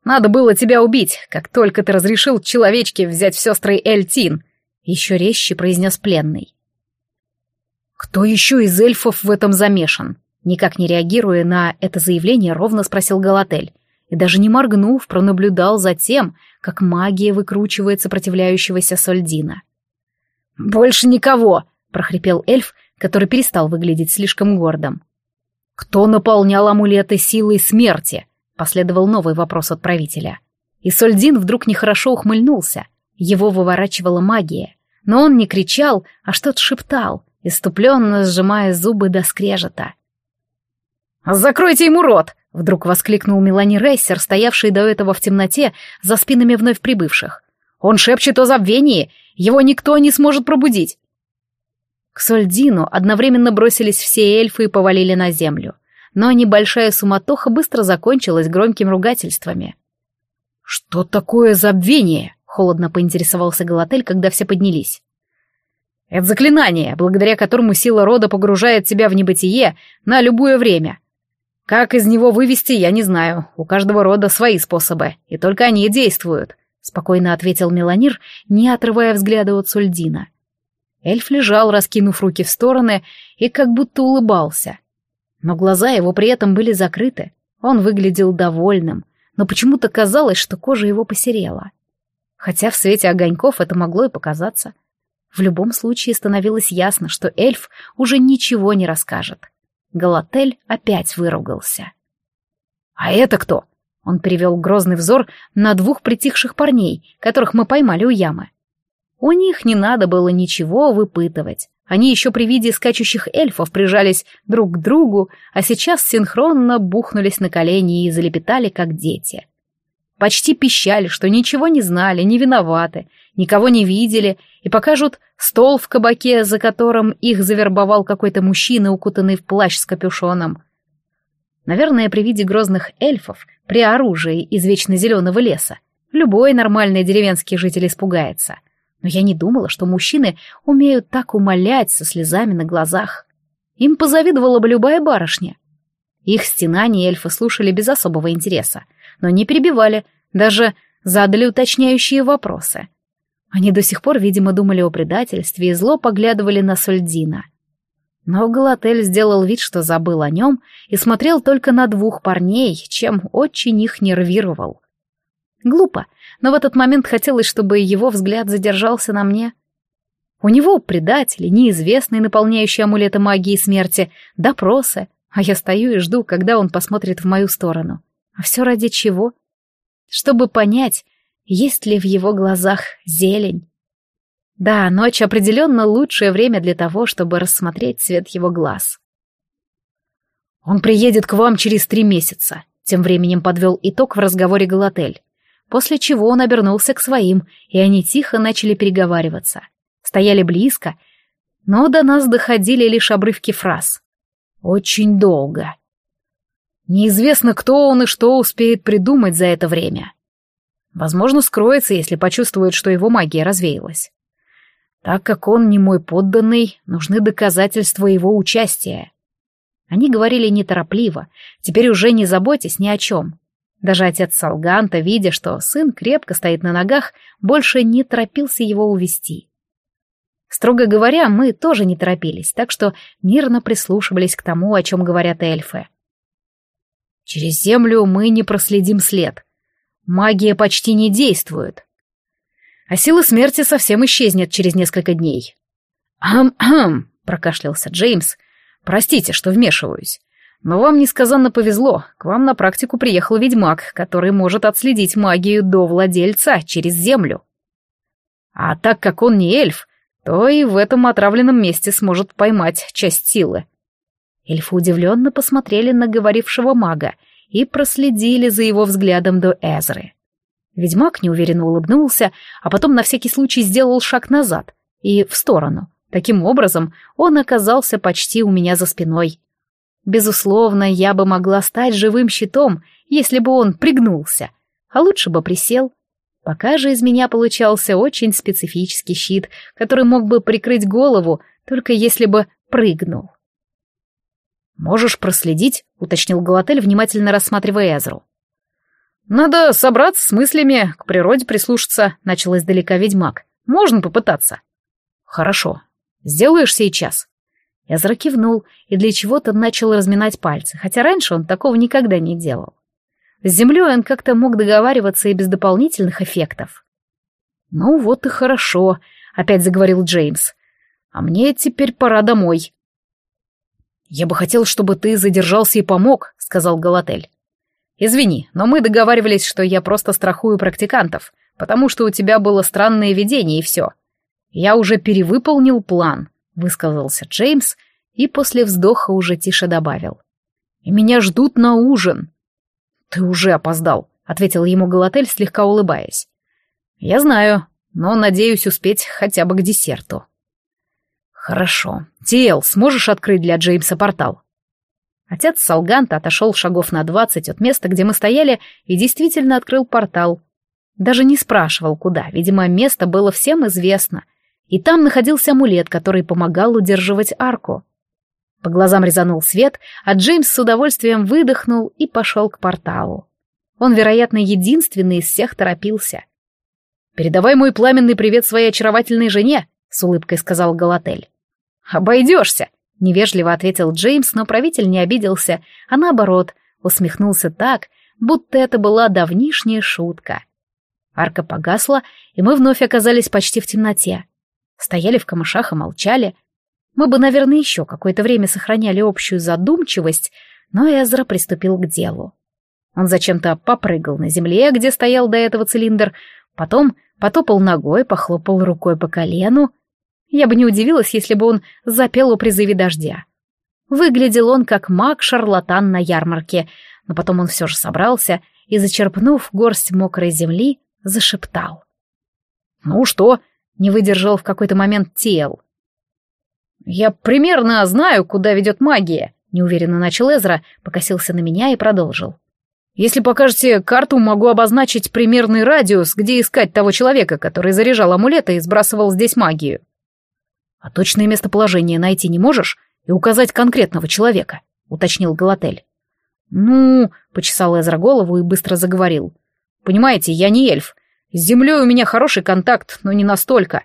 «Надо было тебя убить, как только ты разрешил человечке взять в сестры Эльтин», — еще резче произнес пленный. «Кто еще из эльфов в этом замешан?» Никак не реагируя на это заявление, ровно спросил Галатель и даже не моргнув, пронаблюдал за тем, как магия выкручивает сопротивляющегося Сольдина. «Больше никого!» — прохрипел эльф, который перестал выглядеть слишком гордым. «Кто наполнял амулеты силой смерти?» — последовал новый вопрос от правителя. И Сольдин вдруг нехорошо ухмыльнулся. Его выворачивала магия. Но он не кричал, а что-то шептал, иступленно сжимая зубы до скрежета. «Закройте ему рот!» — вдруг воскликнул Мелани Рейсер, стоявший до этого в темноте за спинами вновь прибывших. «Он шепчет о забвении! Его никто не сможет пробудить!» К Сольдину одновременно бросились все эльфы и повалили на землю. Но небольшая суматоха быстро закончилась громкими ругательствами. «Что такое забвение?» — холодно поинтересовался Галатель, когда все поднялись. «Это заклинание, благодаря которому сила рода погружает тебя в небытие на любое время», как из него вывести, я не знаю. У каждого рода свои способы, и только они действуют», — спокойно ответил Меланир, не отрывая взгляда от Сульдина. Эльф лежал, раскинув руки в стороны, и как будто улыбался. Но глаза его при этом были закрыты. Он выглядел довольным, но почему-то казалось, что кожа его посерела. Хотя в свете огоньков это могло и показаться. В любом случае становилось ясно, что эльф уже ничего не расскажет. Галатель опять выругался. «А это кто?» Он перевел грозный взор на двух притихших парней, которых мы поймали у ямы. У них не надо было ничего выпытывать. Они еще при виде скачущих эльфов прижались друг к другу, а сейчас синхронно бухнулись на колени и залепетали, как дети. Почти пищали, что ничего не знали, не виноваты, никого не видели, и покажут стол в кабаке, за которым их завербовал какой-то мужчина, укутанный в плащ с капюшоном. Наверное, при виде грозных эльфов, при оружии из вечно зеленого леса, любой нормальный деревенский житель испугается — но я не думала, что мужчины умеют так умолять со слезами на глазах. Им позавидовала бы любая барышня. Их стенания эльфы слушали без особого интереса, но не перебивали, даже задали уточняющие вопросы. Они до сих пор, видимо, думали о предательстве и зло поглядывали на Сольдина. Но Галатель сделал вид, что забыл о нем и смотрел только на двух парней, чем очень их нервировал. Глупо, но в этот момент хотелось, чтобы его взгляд задержался на мне. У него предатели, неизвестные, наполняющие амулеты магии смерти, допросы, а я стою и жду, когда он посмотрит в мою сторону. А все ради чего? Чтобы понять, есть ли в его глазах зелень. Да, ночь определенно лучшее время для того, чтобы рассмотреть цвет его глаз. «Он приедет к вам через три месяца», — тем временем подвел итог в разговоре Галатель после чего он обернулся к своим, и они тихо начали переговариваться. Стояли близко, но до нас доходили лишь обрывки фраз. Очень долго. Неизвестно, кто он и что успеет придумать за это время. Возможно, скроется, если почувствует, что его магия развеялась. Так как он не мой подданный, нужны доказательства его участия. Они говорили неторопливо, теперь уже не заботясь ни о чем. Даже отец Салганта, видя, что сын крепко стоит на ногах, больше не торопился его увести. Строго говоря, мы тоже не торопились, так что мирно прислушивались к тому, о чем говорят эльфы. Через землю мы не проследим след. Магия почти не действует. А сила смерти совсем исчезнет через несколько дней. «Ам-ам!» — прокашлялся Джеймс. «Простите, что вмешиваюсь. Но вам несказанно повезло, к вам на практику приехал ведьмак, который может отследить магию до владельца через землю. А так как он не эльф, то и в этом отравленном месте сможет поймать часть силы. Эльфы удивленно посмотрели на говорившего мага и проследили за его взглядом до Эзры. Ведьмак неуверенно улыбнулся, а потом на всякий случай сделал шаг назад и в сторону. Таким образом, он оказался почти у меня за спиной. Безусловно, я бы могла стать живым щитом, если бы он пригнулся, а лучше бы присел. Пока же из меня получался очень специфический щит, который мог бы прикрыть голову, только если бы прыгнул. «Можешь проследить?» — уточнил Галатель, внимательно рассматривая Эзру. «Надо собраться с мыслями, к природе прислушаться», — начал издалека ведьмак. «Можно попытаться». «Хорошо. Сделаешь сейчас?» Эзра кивнул и для чего-то начал разминать пальцы, хотя раньше он такого никогда не делал. С землей он как-то мог договариваться и без дополнительных эффектов. «Ну вот и хорошо», — опять заговорил Джеймс. «А мне теперь пора домой». «Я бы хотел, чтобы ты задержался и помог», — сказал Галатель. «Извини, но мы договаривались, что я просто страхую практикантов, потому что у тебя было странное видение и все. Я уже перевыполнил план высказался Джеймс и после вздоха уже тише добавил. «И меня ждут на ужин». «Ты уже опоздал», — ответил ему Галатель, слегка улыбаясь. «Я знаю, но надеюсь успеть хотя бы к десерту». «Хорошо. Тиэл, сможешь открыть для Джеймса портал?» Отец Салганта отошел шагов на двадцать от места, где мы стояли, и действительно открыл портал. Даже не спрашивал, куда, видимо, место было всем известно — и там находился амулет, который помогал удерживать арку. По глазам резанул свет, а Джеймс с удовольствием выдохнул и пошел к порталу. Он, вероятно, единственный из всех торопился. «Передавай мой пламенный привет своей очаровательной жене», — с улыбкой сказал Галатель. «Обойдешься», — невежливо ответил Джеймс, но правитель не обиделся, а наоборот, усмехнулся так, будто это была давнишняя шутка. Арка погасла, и мы вновь оказались почти в темноте стояли в камышах и молчали. Мы бы, наверное, еще какое-то время сохраняли общую задумчивость, но Эзра приступил к делу. Он зачем-то попрыгал на земле, где стоял до этого цилиндр, потом потопал ногой, похлопал рукой по колену. Я бы не удивилась, если бы он запел о призыве дождя. Выглядел он как маг-шарлатан на ярмарке, но потом он все же собрался и, зачерпнув горсть мокрой земли, зашептал. «Ну что?» — не выдержал в какой-то момент тел. «Я примерно знаю, куда ведет магия», — неуверенно начал Эзра, покосился на меня и продолжил. «Если покажете карту, могу обозначить примерный радиус, где искать того человека, который заряжал амулеты и сбрасывал здесь магию». «А точное местоположение найти не можешь и указать конкретного человека?» — уточнил Галатель. «Ну...» — почесал Эзра голову и быстро заговорил. «Понимаете, я не эльф. С землей у меня хороший контакт, но не настолько.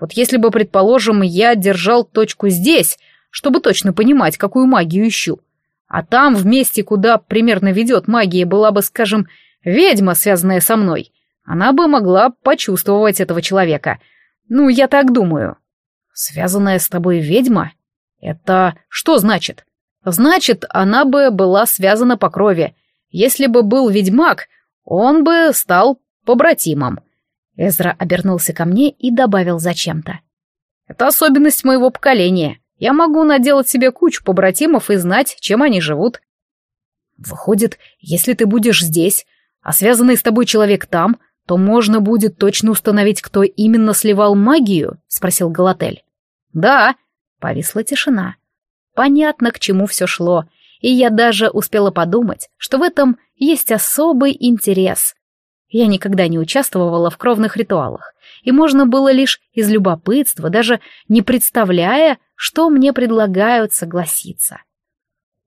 Вот если бы, предположим, я держал точку здесь, чтобы точно понимать, какую магию ищу, а там, в месте, куда примерно ведет магия, была бы, скажем, ведьма, связанная со мной, она бы могла почувствовать этого человека. Ну, я так думаю. Связанная с тобой ведьма? Это что значит? Значит, она бы была связана по крови. Если бы был ведьмак, он бы стал побратимом. Эзра обернулся ко мне и добавил зачем-то. «Это особенность моего поколения. Я могу наделать себе кучу побратимов и знать, чем они живут». «Выходит, если ты будешь здесь, а связанный с тобой человек там, то можно будет точно установить, кто именно сливал магию?» — спросил Галатель. «Да». Повисла тишина. Понятно, к чему все шло, и я даже успела подумать, что в этом есть особый интерес. Я никогда не участвовала в кровных ритуалах, и можно было лишь из любопытства, даже не представляя, что мне предлагают согласиться.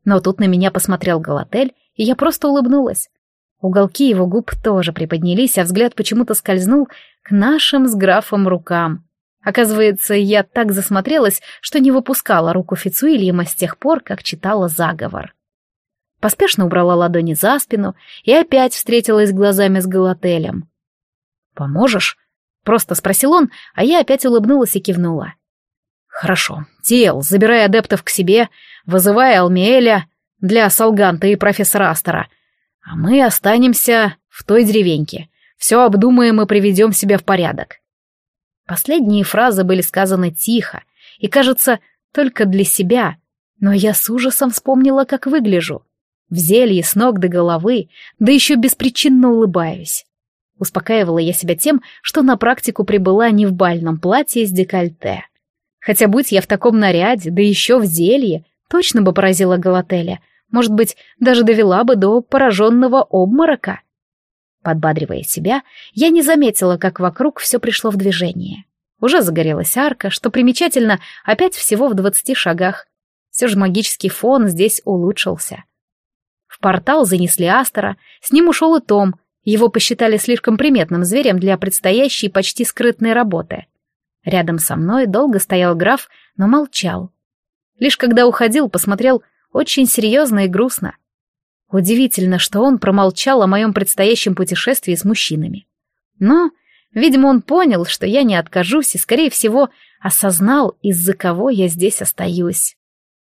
Но тут на меня посмотрел Галатель, и я просто улыбнулась. Уголки его губ тоже приподнялись, а взгляд почему-то скользнул к нашим с графом рукам. Оказывается, я так засмотрелась, что не выпускала руку Фицуильяма с тех пор, как читала заговор. Поспешно убрала ладони за спину и опять встретилась глазами с Галателем. «Поможешь?» — просто спросил он, а я опять улыбнулась и кивнула. «Хорошо. Тел, забирай адептов к себе, вызывай Алмиэля для Салганта и профессора Астера, а мы останемся в той деревеньке. Все обдумаем и приведем себя в порядок». Последние фразы были сказаны тихо и, кажется, только для себя, но я с ужасом вспомнила, как выгляжу. В зелье с ног до головы, да еще беспричинно улыбаюсь. Успокаивала я себя тем, что на практику прибыла не в бальном платье с декольте. Хотя будь я в таком наряде, да еще в зелье, точно бы поразила Галателя, может быть, даже довела бы до пораженного обморока. Подбадривая себя, я не заметила, как вокруг все пришло в движение. Уже загорелась арка, что примечательно, опять всего в двадцати шагах. Все же магический фон здесь улучшился. В портал занесли Астера, с ним ушел и Том, его посчитали слишком приметным зверем для предстоящей почти скрытной работы. Рядом со мной долго стоял граф, но молчал. Лишь когда уходил, посмотрел очень серьезно и грустно. Удивительно, что он промолчал о моем предстоящем путешествии с мужчинами. Но, видимо, он понял, что я не откажусь и, скорее всего, осознал, из-за кого я здесь остаюсь.